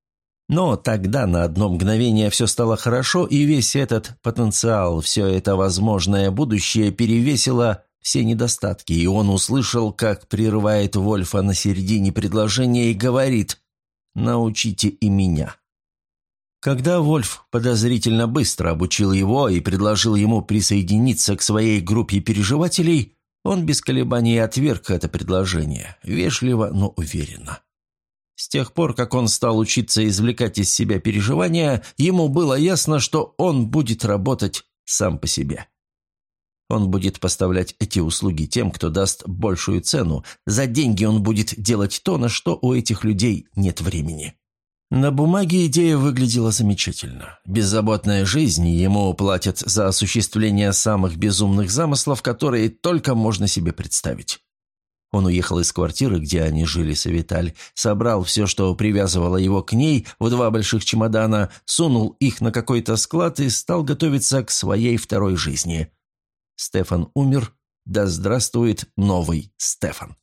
Но тогда на одно мгновение все стало хорошо, и весь этот потенциал, все это возможное будущее перевесило все недостатки, и он услышал, как прерывает Вольфа на середине предложения и говорит «Научите и меня». Когда Вольф подозрительно быстро обучил его и предложил ему присоединиться к своей группе переживателей, он без колебаний отверг это предложение, вежливо, но уверенно. С тех пор, как он стал учиться извлекать из себя переживания, ему было ясно, что он будет работать сам по себе. Он будет поставлять эти услуги тем, кто даст большую цену. За деньги он будет делать то, на что у этих людей нет времени. На бумаге идея выглядела замечательно. Беззаботная жизнь, ему платят за осуществление самых безумных замыслов, которые только можно себе представить. Он уехал из квартиры, где они жили с Авиталь, собрал все, что привязывало его к ней, в два больших чемодана, сунул их на какой-то склад и стал готовиться к своей второй жизни. Стефан умер, да здравствует новый Стефан.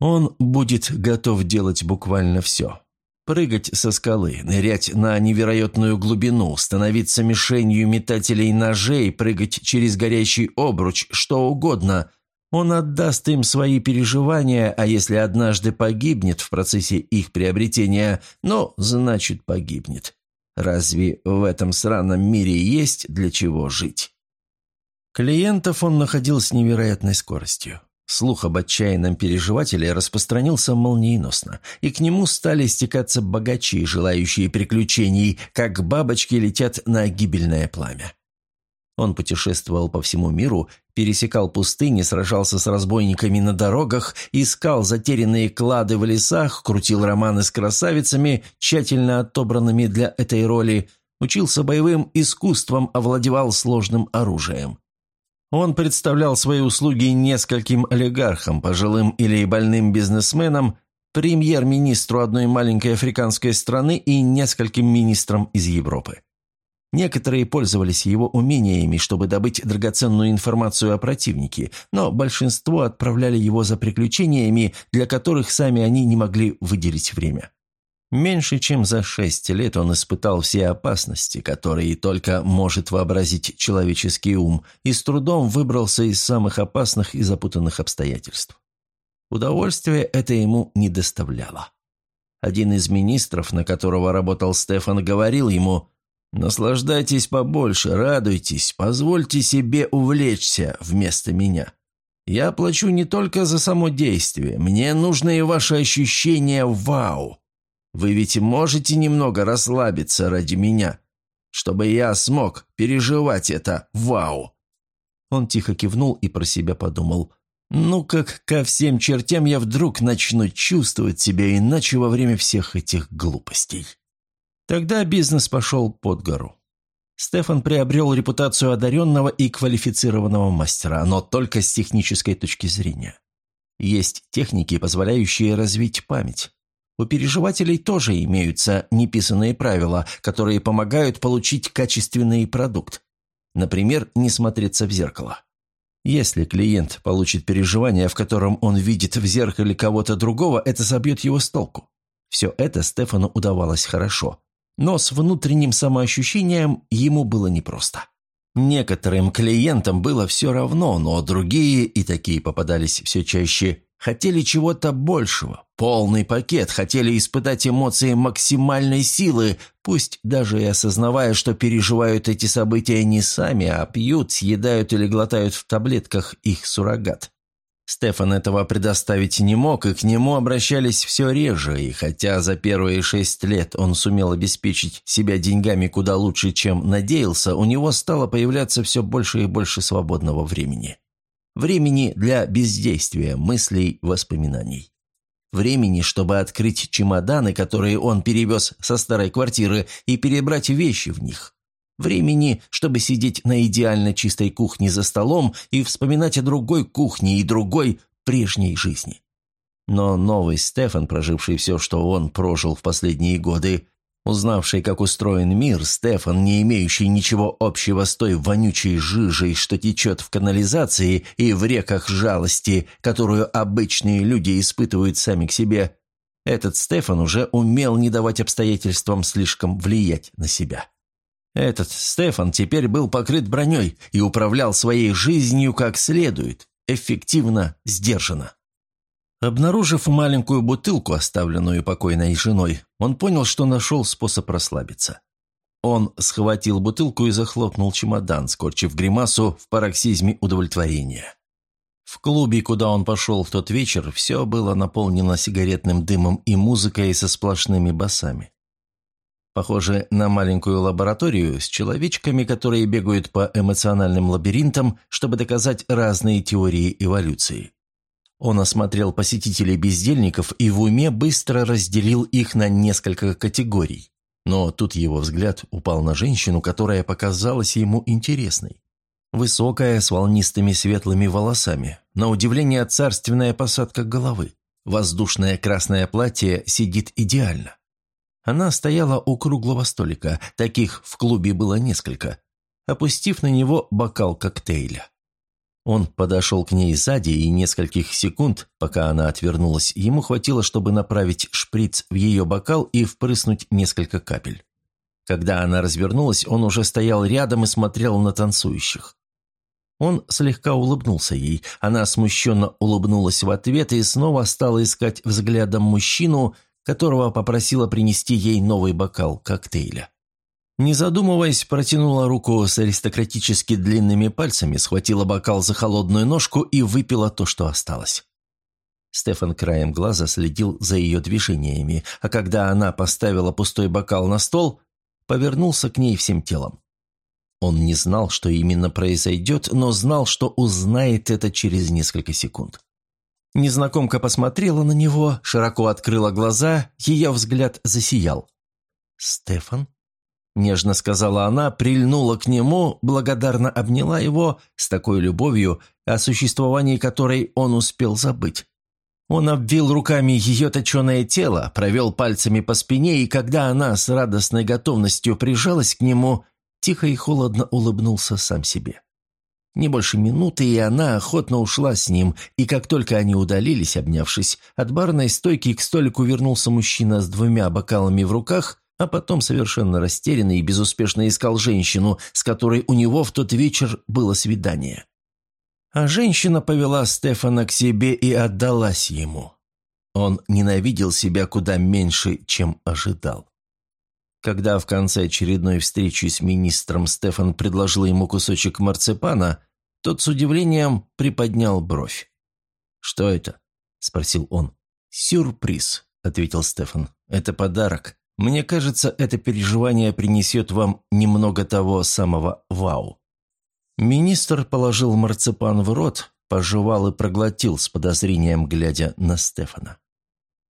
Он будет готов делать буквально все. Прыгать со скалы, нырять на невероятную глубину, становиться мишенью метателей ножей, прыгать через горящий обруч, что угодно – он отдаст им свои переживания, а если однажды погибнет в процессе их приобретения, ну, значит, погибнет. Разве в этом сраном мире есть для чего жить? Клиентов он находил с невероятной скоростью. Слух об отчаянном переживателе распространился молниеносно, и к нему стали стекаться богачи, желающие приключений, как бабочки летят на гибельное пламя. Он путешествовал по всему миру, пересекал пустыни, сражался с разбойниками на дорогах, искал затерянные клады в лесах, крутил романы с красавицами, тщательно отобранными для этой роли, учился боевым искусством, овладевал сложным оружием. Он представлял свои услуги нескольким олигархам, пожилым или больным бизнесменам, премьер-министру одной маленькой африканской страны и нескольким министрам из Европы. Некоторые пользовались его умениями, чтобы добыть драгоценную информацию о противнике, но большинство отправляли его за приключениями, для которых сами они не могли выделить время. Меньше чем за шесть лет он испытал все опасности, которые только может вообразить человеческий ум, и с трудом выбрался из самых опасных и запутанных обстоятельств. Удовольствие это ему не доставляло. Один из министров, на которого работал Стефан, говорил ему – Наслаждайтесь побольше, радуйтесь, позвольте себе увлечься вместо меня. Я плачу не только за само действие, мне нужны и ваши ощущения вау. Вы ведь можете немного расслабиться ради меня, чтобы я смог переживать это вау!» Он тихо кивнул и про себя подумал. «Ну как ко всем чертям я вдруг начну чувствовать себя иначе во время всех этих глупостей». Тогда бизнес пошел под гору. Стефан приобрел репутацию одаренного и квалифицированного мастера, но только с технической точки зрения. Есть техники, позволяющие развить память. У переживателей тоже имеются неписанные правила, которые помогают получить качественный продукт. Например, не смотреться в зеркало. Если клиент получит переживание, в котором он видит в зеркале кого-то другого, это собьет его с толку. Все это Стефану удавалось хорошо. Но с внутренним самоощущением ему было непросто. Некоторым клиентам было все равно, но другие, и такие попадались все чаще, Хотели чего-то большего, полный пакет, хотели испытать эмоции максимальной силы, пусть даже и осознавая, что переживают эти события не сами, а пьют, съедают или глотают в таблетках их суррогат. Стефан этого предоставить не мог, и к нему обращались все реже, и хотя за первые шесть лет он сумел обеспечить себя деньгами куда лучше, чем надеялся, у него стало появляться все больше и больше свободного времени. Времени для бездействия, мыслей, воспоминаний. Времени, чтобы открыть чемоданы, которые он перевез со старой квартиры, и перебрать вещи в них. Времени, чтобы сидеть на идеально чистой кухне за столом и вспоминать о другой кухне и другой прежней жизни. Но новый Стефан, проживший все, что он прожил в последние годы, Узнавший, как устроен мир, Стефан, не имеющий ничего общего с той вонючей жижей, что течет в канализации и в реках жалости, которую обычные люди испытывают сами к себе, этот Стефан уже умел не давать обстоятельствам слишком влиять на себя. Этот Стефан теперь был покрыт броней и управлял своей жизнью как следует, эффективно, сдержанно. Обнаружив маленькую бутылку, оставленную покойной женой, он понял, что нашел способ расслабиться. Он схватил бутылку и захлопнул чемодан, скорчив гримасу в пароксизме удовлетворения. В клубе, куда он пошел в тот вечер, все было наполнено сигаретным дымом и музыкой со сплошными басами. Похоже на маленькую лабораторию с человечками, которые бегают по эмоциональным лабиринтам, чтобы доказать разные теории эволюции. Он осмотрел посетителей бездельников и в уме быстро разделил их на несколько категорий. Но тут его взгляд упал на женщину, которая показалась ему интересной. Высокая, с волнистыми светлыми волосами. На удивление царственная посадка головы. Воздушное красное платье сидит идеально. Она стояла у круглого столика, таких в клубе было несколько, опустив на него бокал коктейля. Он подошел к ней сзади, и нескольких секунд, пока она отвернулась, ему хватило, чтобы направить шприц в ее бокал и впрыснуть несколько капель. Когда она развернулась, он уже стоял рядом и смотрел на танцующих. Он слегка улыбнулся ей, она смущенно улыбнулась в ответ и снова стала искать взглядом мужчину, которого попросила принести ей новый бокал коктейля. Не задумываясь, протянула руку с аристократически длинными пальцами, схватила бокал за холодную ножку и выпила то, что осталось. Стефан краем глаза следил за ее движениями, а когда она поставила пустой бокал на стол, повернулся к ней всем телом. Он не знал, что именно произойдет, но знал, что узнает это через несколько секунд. Незнакомка посмотрела на него, широко открыла глаза, ее взгляд засиял. «Стефан?» Нежно сказала она, прильнула к нему, благодарно обняла его с такой любовью, о существовании которой он успел забыть. Он обвил руками ее точеное тело, провел пальцами по спине, и когда она с радостной готовностью прижалась к нему, тихо и холодно улыбнулся сам себе. Не больше минуты, и она охотно ушла с ним, и как только они удалились, обнявшись, от барной стойки к столику вернулся мужчина с двумя бокалами в руках а потом совершенно растерянный и безуспешно искал женщину, с которой у него в тот вечер было свидание. А женщина повела Стефана к себе и отдалась ему. Он ненавидел себя куда меньше, чем ожидал. Когда в конце очередной встречи с министром Стефан предложил ему кусочек марципана, тот с удивлением приподнял бровь. «Что это?» – спросил он. «Сюрприз», – ответил Стефан. «Это подарок. Мне кажется, это переживание принесет вам немного того самого вау». Министр положил марципан в рот, пожевал и проглотил с подозрением, глядя на Стефана.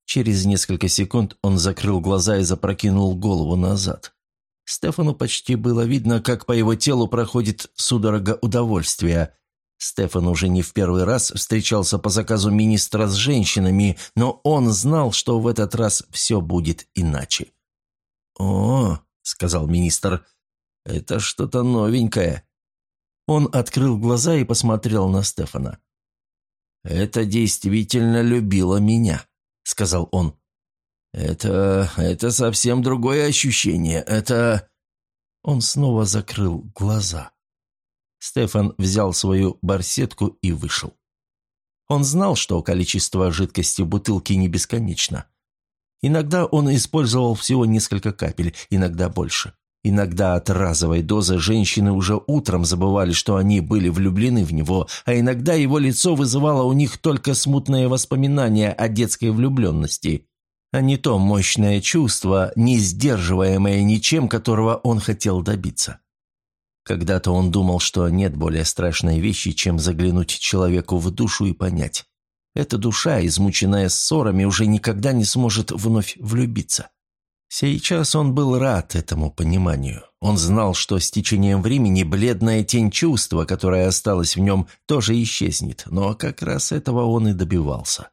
Через несколько секунд он закрыл глаза и запрокинул голову назад. Стефану почти было видно, как по его телу проходит судорога удовольствия. Стефан уже не в первый раз встречался по заказу министра с женщинами, но он знал, что в этот раз все будет иначе. «О», — сказал министр, — «это что-то новенькое». Он открыл глаза и посмотрел на Стефана. «Это действительно любила меня», — сказал он. «Это... это совсем другое ощущение. Это...» Он снова закрыл глаза. Стефан взял свою барсетку и вышел. Он знал, что количество жидкости в бутылке не бесконечно. Иногда он использовал всего несколько капель, иногда больше. Иногда от разовой дозы женщины уже утром забывали, что они были влюблены в него, а иногда его лицо вызывало у них только смутные воспоминания о детской влюбленности, а не то мощное чувство, не сдерживаемое ничем, которого он хотел добиться. Когда-то он думал, что нет более страшной вещи, чем заглянуть человеку в душу и понять. Эта душа, измученная ссорами, уже никогда не сможет вновь влюбиться. Сейчас он был рад этому пониманию. Он знал, что с течением времени бледная тень чувства, которая осталась в нем, тоже исчезнет, но как раз этого он и добивался.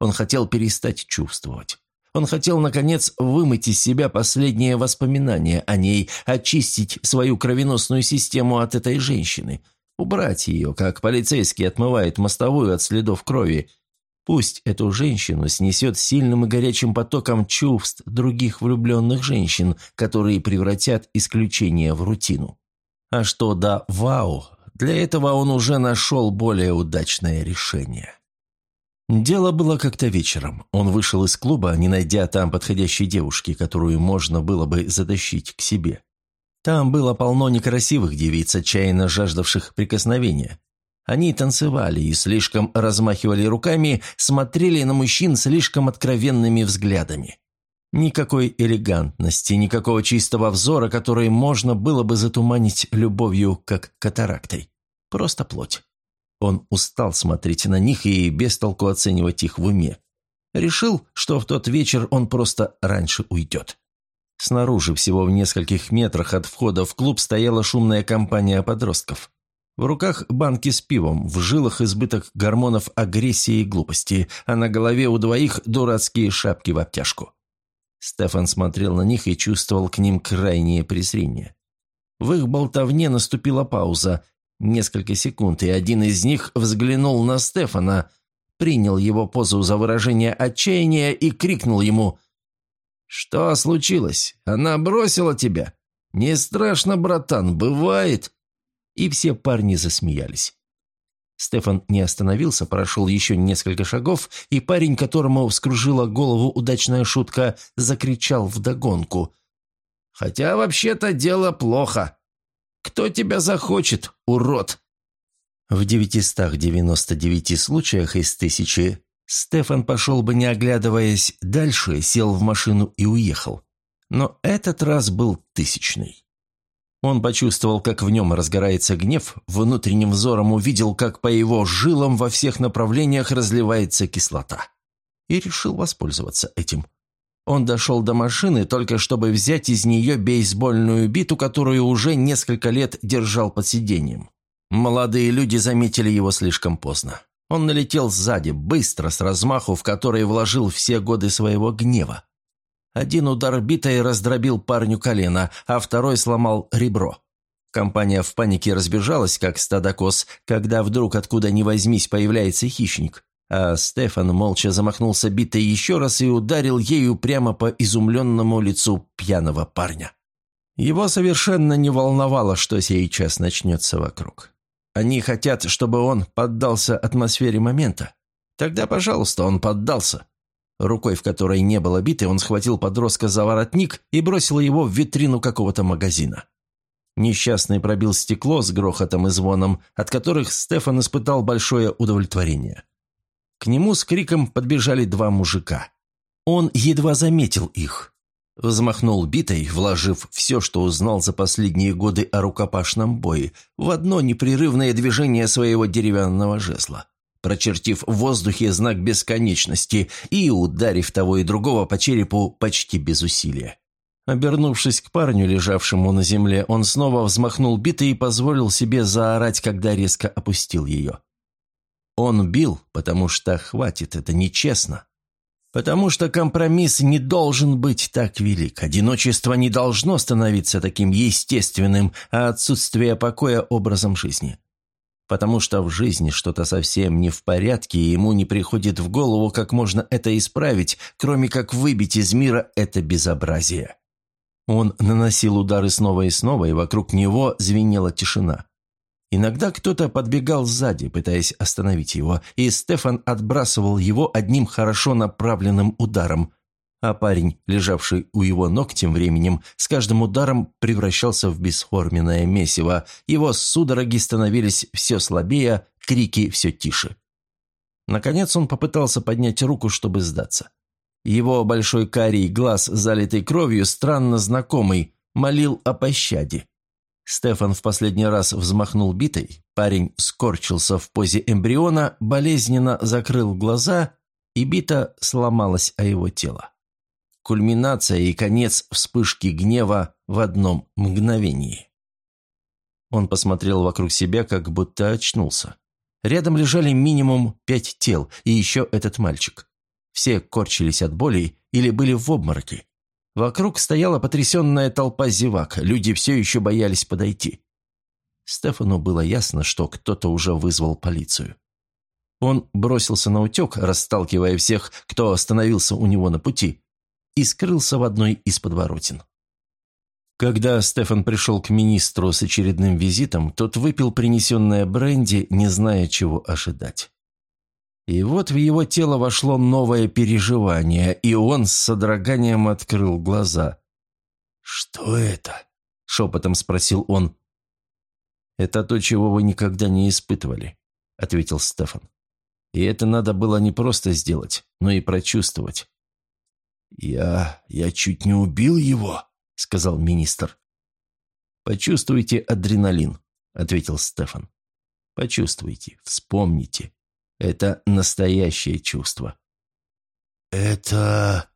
Он хотел перестать чувствовать. Он хотел, наконец, вымыть из себя последние воспоминания о ней, очистить свою кровеносную систему от этой женщины, убрать ее, как полицейский отмывает мостовую от следов крови, Пусть эту женщину снесет сильным и горячим потоком чувств других влюбленных женщин, которые превратят исключение в рутину. А что до «Вау», для этого он уже нашел более удачное решение. Дело было как-то вечером. Он вышел из клуба, не найдя там подходящей девушки, которую можно было бы затащить к себе. Там было полно некрасивых девиц, отчаянно жаждавших прикосновения. Они танцевали и слишком размахивали руками, смотрели на мужчин слишком откровенными взглядами. Никакой элегантности, никакого чистого взора, который можно было бы затуманить любовью, как катарактой. Просто плоть. Он устал смотреть на них и без толку оценивать их в уме. Решил, что в тот вечер он просто раньше уйдет. Снаружи, всего в нескольких метрах от входа в клуб, стояла шумная компания подростков. В руках банки с пивом, в жилах избыток гормонов агрессии и глупости, а на голове у двоих дурацкие шапки в обтяжку. Стефан смотрел на них и чувствовал к ним крайнее презрение. В их болтовне наступила пауза, несколько секунд, и один из них взглянул на Стефана, принял его позу за выражение отчаяния и крикнул ему «Что случилось? Она бросила тебя? Не страшно, братан, бывает» и все парни засмеялись. Стефан не остановился, прошел еще несколько шагов, и парень, которому вскружила голову удачная шутка, закричал вдогонку. «Хотя вообще-то дело плохо. Кто тебя захочет, урод?» В 999 случаях из тысячи Стефан пошел бы, не оглядываясь, дальше, сел в машину и уехал. Но этот раз был тысячный. Он почувствовал, как в нем разгорается гнев, внутренним взором увидел, как по его жилам во всех направлениях разливается кислота. И решил воспользоваться этим. Он дошел до машины, только чтобы взять из нее бейсбольную биту, которую уже несколько лет держал под сиденьем. Молодые люди заметили его слишком поздно. Он налетел сзади, быстро, с размаху, в который вложил все годы своего гнева. Один удар битой раздробил парню колено, а второй сломал ребро. Компания в панике разбежалась, как стадо коз, когда вдруг откуда ни возьмись появляется хищник. А Стефан молча замахнулся битой еще раз и ударил ею прямо по изумленному лицу пьяного парня. Его совершенно не волновало, что сейчас начнется вокруг. Они хотят, чтобы он поддался атмосфере момента. Тогда, пожалуйста, он поддался. Рукой, в которой не было биты, он схватил подростка за воротник и бросил его в витрину какого-то магазина. Несчастный пробил стекло с грохотом и звоном, от которых Стефан испытал большое удовлетворение. К нему с криком подбежали два мужика. Он едва заметил их. Взмахнул битой, вложив все, что узнал за последние годы о рукопашном бое, в одно непрерывное движение своего деревянного жезла, прочертив в воздухе знак бесконечности и ударив того и другого по черепу почти без усилия. Обернувшись к парню, лежавшему на земле, он снова взмахнул битой и позволил себе заорать, когда резко опустил ее. Он бил, потому что хватит, это нечестно. Потому что компромисс не должен быть так велик, одиночество не должно становиться таким естественным, а отсутствие покоя образом жизни. Потому что в жизни что-то совсем не в порядке, и ему не приходит в голову, как можно это исправить, кроме как выбить из мира это безобразие. Он наносил удары снова и снова, и вокруг него звенела тишина. Иногда кто-то подбегал сзади, пытаясь остановить его, и Стефан отбрасывал его одним хорошо направленным ударом, а парень, лежавший у его ног тем временем, с каждым ударом превращался в бесформенное месиво, его судороги становились все слабее, крики все тише. Наконец он попытался поднять руку, чтобы сдаться. Его большой карий глаз, залитый кровью, странно знакомый, молил о пощаде. Стефан в последний раз взмахнул битой, парень скорчился в позе эмбриона, болезненно закрыл глаза, и бита сломалась о его тело. Кульминация и конец вспышки гнева в одном мгновении. Он посмотрел вокруг себя, как будто очнулся. Рядом лежали минимум пять тел, и еще этот мальчик. Все корчились от боли или были в обмороке. Вокруг стояла потрясенная толпа зевак, люди все еще боялись подойти. Стефану было ясно, что кто-то уже вызвал полицию. Он бросился на утек, расталкивая всех, кто остановился у него на пути, и скрылся в одной из подворотен. Когда Стефан пришел к министру с очередным визитом, тот выпил принесенное бренди, не зная, чего ожидать. И вот в его тело вошло новое переживание, и он с содроганием открыл глаза. «Что это?» – шепотом спросил он. «Это то, чего вы никогда не испытывали», – ответил Стефан. «И это надо было не просто сделать, но и прочувствовать». «Я... я чуть не убил его», – сказал министр. «Почувствуйте адреналин», – ответил Стефан. «Почувствуйте, вспомните. Это настоящее чувство. «Это...»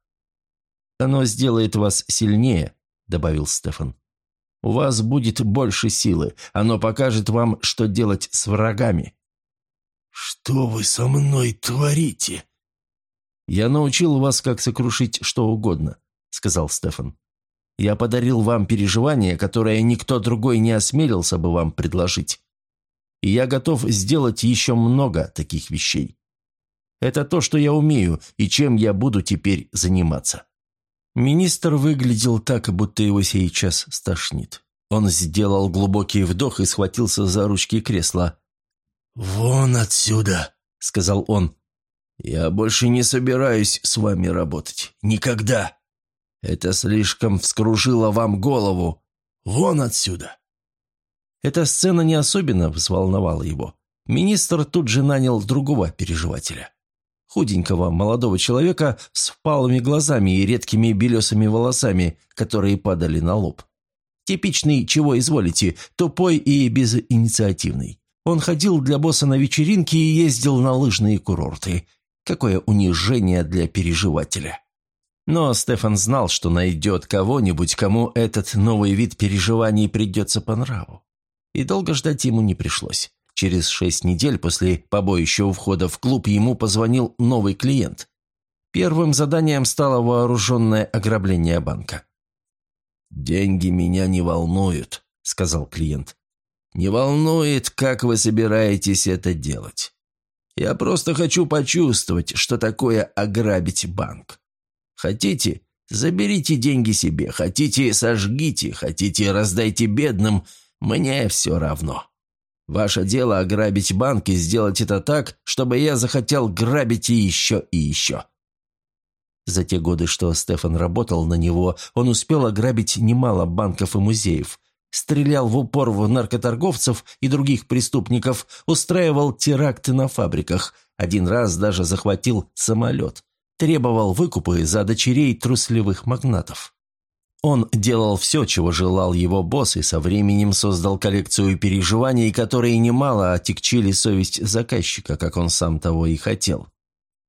«Оно сделает вас сильнее», — добавил Стефан. «У вас будет больше силы. Оно покажет вам, что делать с врагами». «Что вы со мной творите?» «Я научил вас, как сокрушить что угодно», — сказал Стефан. «Я подарил вам переживание, которое никто другой не осмелился бы вам предложить. И я готов сделать еще много таких вещей. Это то, что я умею и чем я буду теперь заниматься». Министр выглядел так, будто его сейчас стошнит. Он сделал глубокий вдох и схватился за ручки кресла. «Вон отсюда», — сказал он. «Я больше не собираюсь с вами работать. Никогда. Это слишком вскружило вам голову. Вон отсюда». Эта сцена не особенно взволновала его. Министр тут же нанял другого переживателя. Худенького молодого человека с впалыми глазами и редкими белесыми волосами, которые падали на лоб. Типичный, чего изволите, тупой и безинициативный. Он ходил для босса на вечеринки и ездил на лыжные курорты. Какое унижение для переживателя. Но Стефан знал, что найдет кого-нибудь, кому этот новый вид переживаний придется по нраву. И долго ждать ему не пришлось. Через шесть недель после побоища у входа в клуб ему позвонил новый клиент. Первым заданием стало вооруженное ограбление банка. «Деньги меня не волнуют», — сказал клиент. «Не волнует, как вы собираетесь это делать. Я просто хочу почувствовать, что такое ограбить банк. Хотите, заберите деньги себе, хотите, сожгите, хотите, раздайте бедным, мне все равно. Ваше дело ограбить банк и сделать это так, чтобы я захотел грабить и еще и еще». За те годы, что Стефан работал на него, он успел ограбить немало банков и музеев, стрелял в упор в наркоторговцев и других преступников, устраивал теракты на фабриках, один раз даже захватил самолет. требовал выкупы за дочерей трусливых магнатов. Он делал все, чего желал его босс, и со временем создал коллекцию переживаний, которые немало отягчили совесть заказчика, как он сам того и хотел.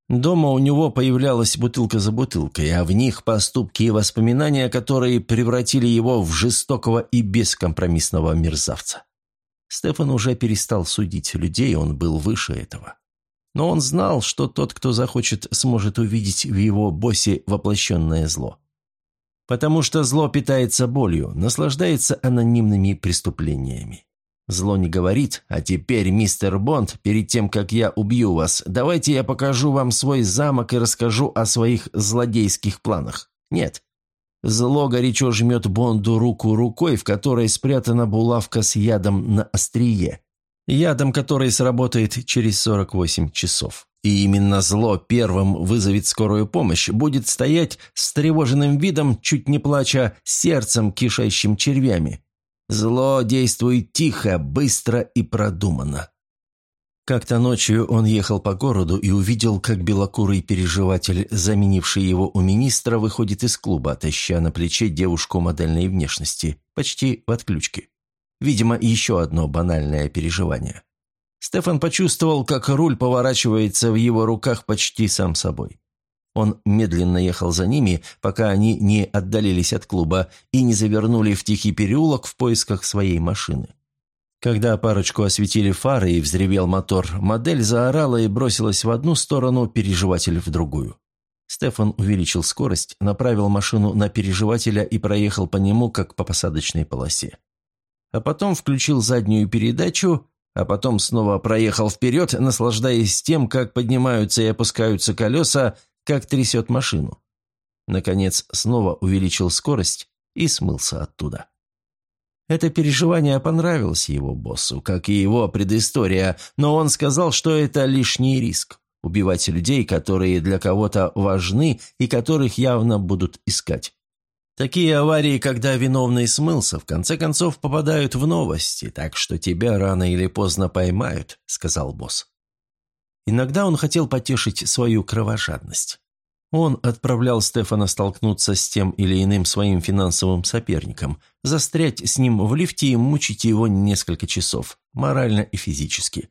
Дома у него появлялась бутылка за бутылкой, а в них поступки и воспоминания, которые превратили его в жестокого и бескомпромиссного мерзавца. Стефан уже перестал судить людей, он был выше этого. Но он знал, что тот, кто захочет, сможет увидеть в его боссе воплощенное зло. Потому что зло питается болью, наслаждается анонимными преступлениями. Зло не говорит, а теперь, мистер Бонд, перед тем, как я убью вас, давайте я покажу вам свой замок и расскажу о своих злодейских планах. Нет. Зло горячо жмет Бонду руку рукой, в которой спрятана булавка с ядом на острие. Ядом, который сработает через 48 часов. И именно зло первым вызовет скорую помощь, будет стоять с тревоженным видом, чуть не плача, сердцем, кишащим червями. Зло действует тихо, быстро и продуманно. Как-то ночью он ехал по городу и увидел, как белокурый переживатель, заменивший его у министра, выходит из клуба, таща на плече девушку модельной внешности, почти в отключке. Видимо, еще одно банальное переживание. Стефан почувствовал, как руль поворачивается в его руках почти сам собой. Он медленно ехал за ними, пока они не отдалились от клуба и не завернули в тихий переулок в поисках своей машины. Когда парочку осветили фары и взревел мотор, модель заорала и бросилась в одну сторону, переживатель в другую. Стефан увеличил скорость, направил машину на переживателя и проехал по нему, как по посадочной полосе. А потом включил заднюю передачу а потом снова проехал вперед, наслаждаясь тем, как поднимаются и опускаются колеса, как трясет машину. Наконец, снова увеличил скорость и смылся оттуда. Это переживание понравилось его боссу, как и его предыстория, но он сказал, что это лишний риск – убивать людей, которые для кого-то важны и которых явно будут искать. Такие аварии, когда виновный смылся, в конце концов попадают в новости, так что тебя рано или поздно поймают», — сказал босс. Иногда он хотел потешить свою кровожадность. Он отправлял Стефана столкнуться с тем или иным своим финансовым соперником, застрять с ним в лифте и мучить его несколько часов, морально и физически.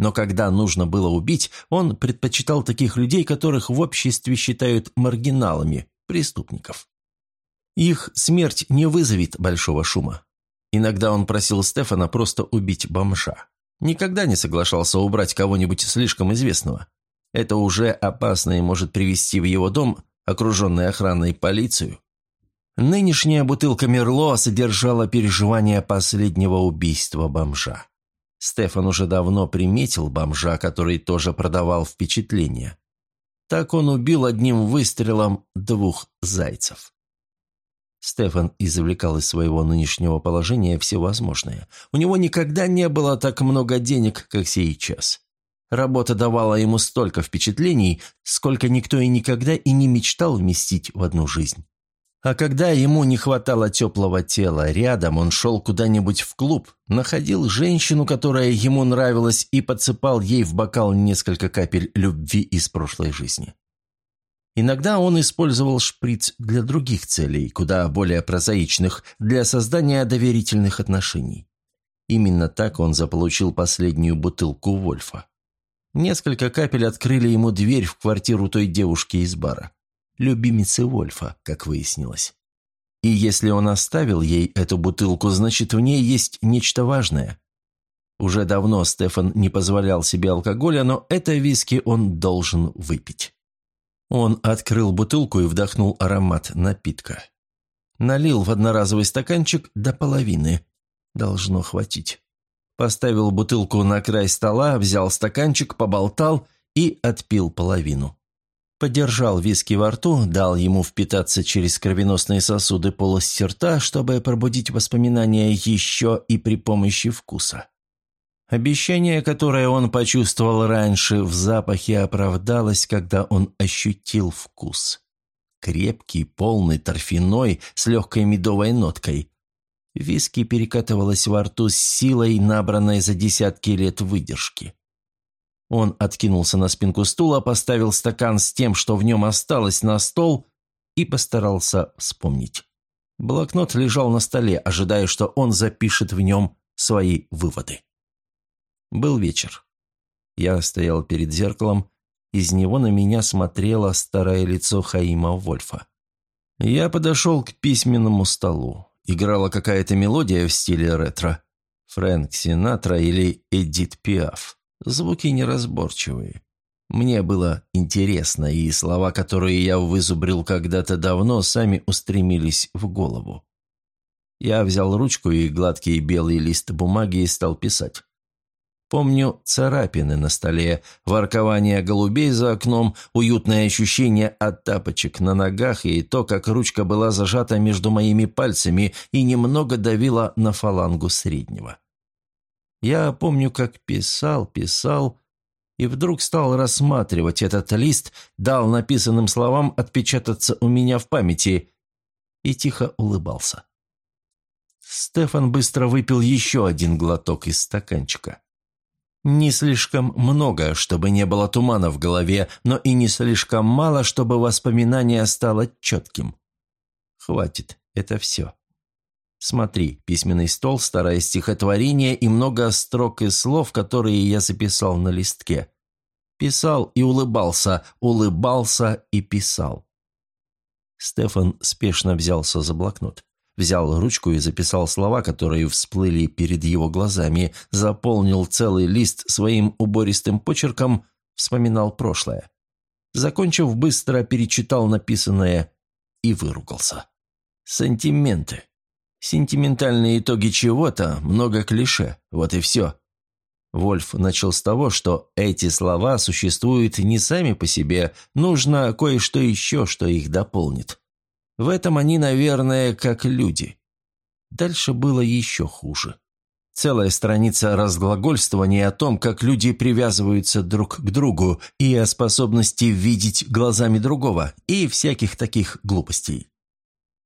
Но когда нужно было убить, он предпочитал таких людей, которых в обществе считают маргиналами, преступников. Их смерть не вызовет большого шума. Иногда он просил Стефана просто убить бомжа. Никогда не соглашался убрать кого-нибудь слишком известного. Это уже опасно и может привести в его дом, окруженный охраной, полицию. Нынешняя бутылка Мерло содержала переживания последнего убийства бомжа. Стефан уже давно приметил бомжа, который тоже продавал впечатления. Так он убил одним выстрелом двух зайцев. Стефан извлекал из своего нынешнего положения все возможное. У него никогда не было так много денег, как сейчас. Работа давала ему столько впечатлений, сколько никто и никогда и не мечтал вместить в одну жизнь. А когда ему не хватало теплого тела рядом, он шел куда-нибудь в клуб, находил женщину, которая ему нравилась, и подсыпал ей в бокал несколько капель любви из прошлой жизни. Иногда он использовал шприц для других целей, куда более прозаичных, для создания доверительных отношений. Именно так он заполучил последнюю бутылку Вольфа. Несколько капель открыли ему дверь в квартиру той девушки из бара. Любимицы Вольфа, как выяснилось. И если он оставил ей эту бутылку, значит, в ней есть нечто важное. Уже давно Стефан не позволял себе алкоголя, но это виски он должен выпить. Он открыл бутылку и вдохнул аромат напитка. Налил в одноразовый стаканчик до половины. Должно хватить. Поставил бутылку на край стола, взял стаканчик, поболтал и отпил половину. Подержал виски во рту, дал ему впитаться через кровеносные сосуды полости рта, чтобы пробудить воспоминания еще и при помощи вкуса. Обещание, которое он почувствовал раньше, в запахе оправдалось, когда он ощутил вкус. Крепкий, полный, торфяной, с легкой медовой ноткой. Виски перекатывалось во рту с силой, набранной за десятки лет выдержки. Он откинулся на спинку стула, поставил стакан с тем, что в нем осталось, на стол и постарался вспомнить. Блокнот лежал на столе, ожидая, что он запишет в нем свои выводы. Был вечер. Я стоял перед зеркалом, из него на меня смотрело старое лицо Хаима Вольфа. Я подошел к письменному столу. Играла какая-то мелодия в стиле ретро. Фрэнк Синатра или Эдит Пиаф. Звуки неразборчивые. Мне было интересно, и слова, которые я вызубрил когда-то давно, сами устремились в голову. Я взял ручку и гладкий белый лист бумаги и стал писать. Помню царапины на столе, воркование голубей за окном, уютное ощущение от тапочек на ногах и то, как ручка была зажата между моими пальцами и немного давила на фалангу среднего. Я помню, как писал, писал, и вдруг стал рассматривать этот лист, дал написанным словам отпечататься у меня в памяти и тихо улыбался. Стефан быстро выпил еще один глоток из стаканчика. Не слишком много, чтобы не было тумана в голове, но и не слишком мало, чтобы воспоминание стало четким. Хватит, это все. Смотри, письменный стол, старое стихотворение и много строк и слов, которые я записал на листке. Писал и улыбался, улыбался и писал. Стефан спешно взялся за блокнот взял ручку и записал слова, которые всплыли перед его глазами, заполнил целый лист своим убористым почерком, вспоминал прошлое. Закончив, быстро перечитал написанное и выругался. Сентименты. Сентиментальные итоги чего-то, много клише, вот и все. Вольф начал с того, что эти слова существуют не сами по себе, нужно кое-что еще, что их дополнит. В этом они, наверное, как люди. Дальше было еще хуже. Целая страница разглагольствования о том, как люди привязываются друг к другу, и о способности видеть глазами другого, и всяких таких глупостей.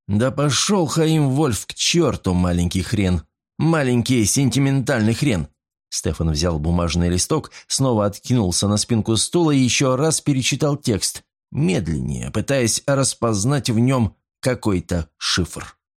«Да пошел Хаим Вольф к черту, маленький хрен! Маленький сентиментальный хрен!» Стефан взял бумажный листок, снова откинулся на спинку стула и еще раз перечитал текст, медленнее, пытаясь распознать в нем какой-то шифр.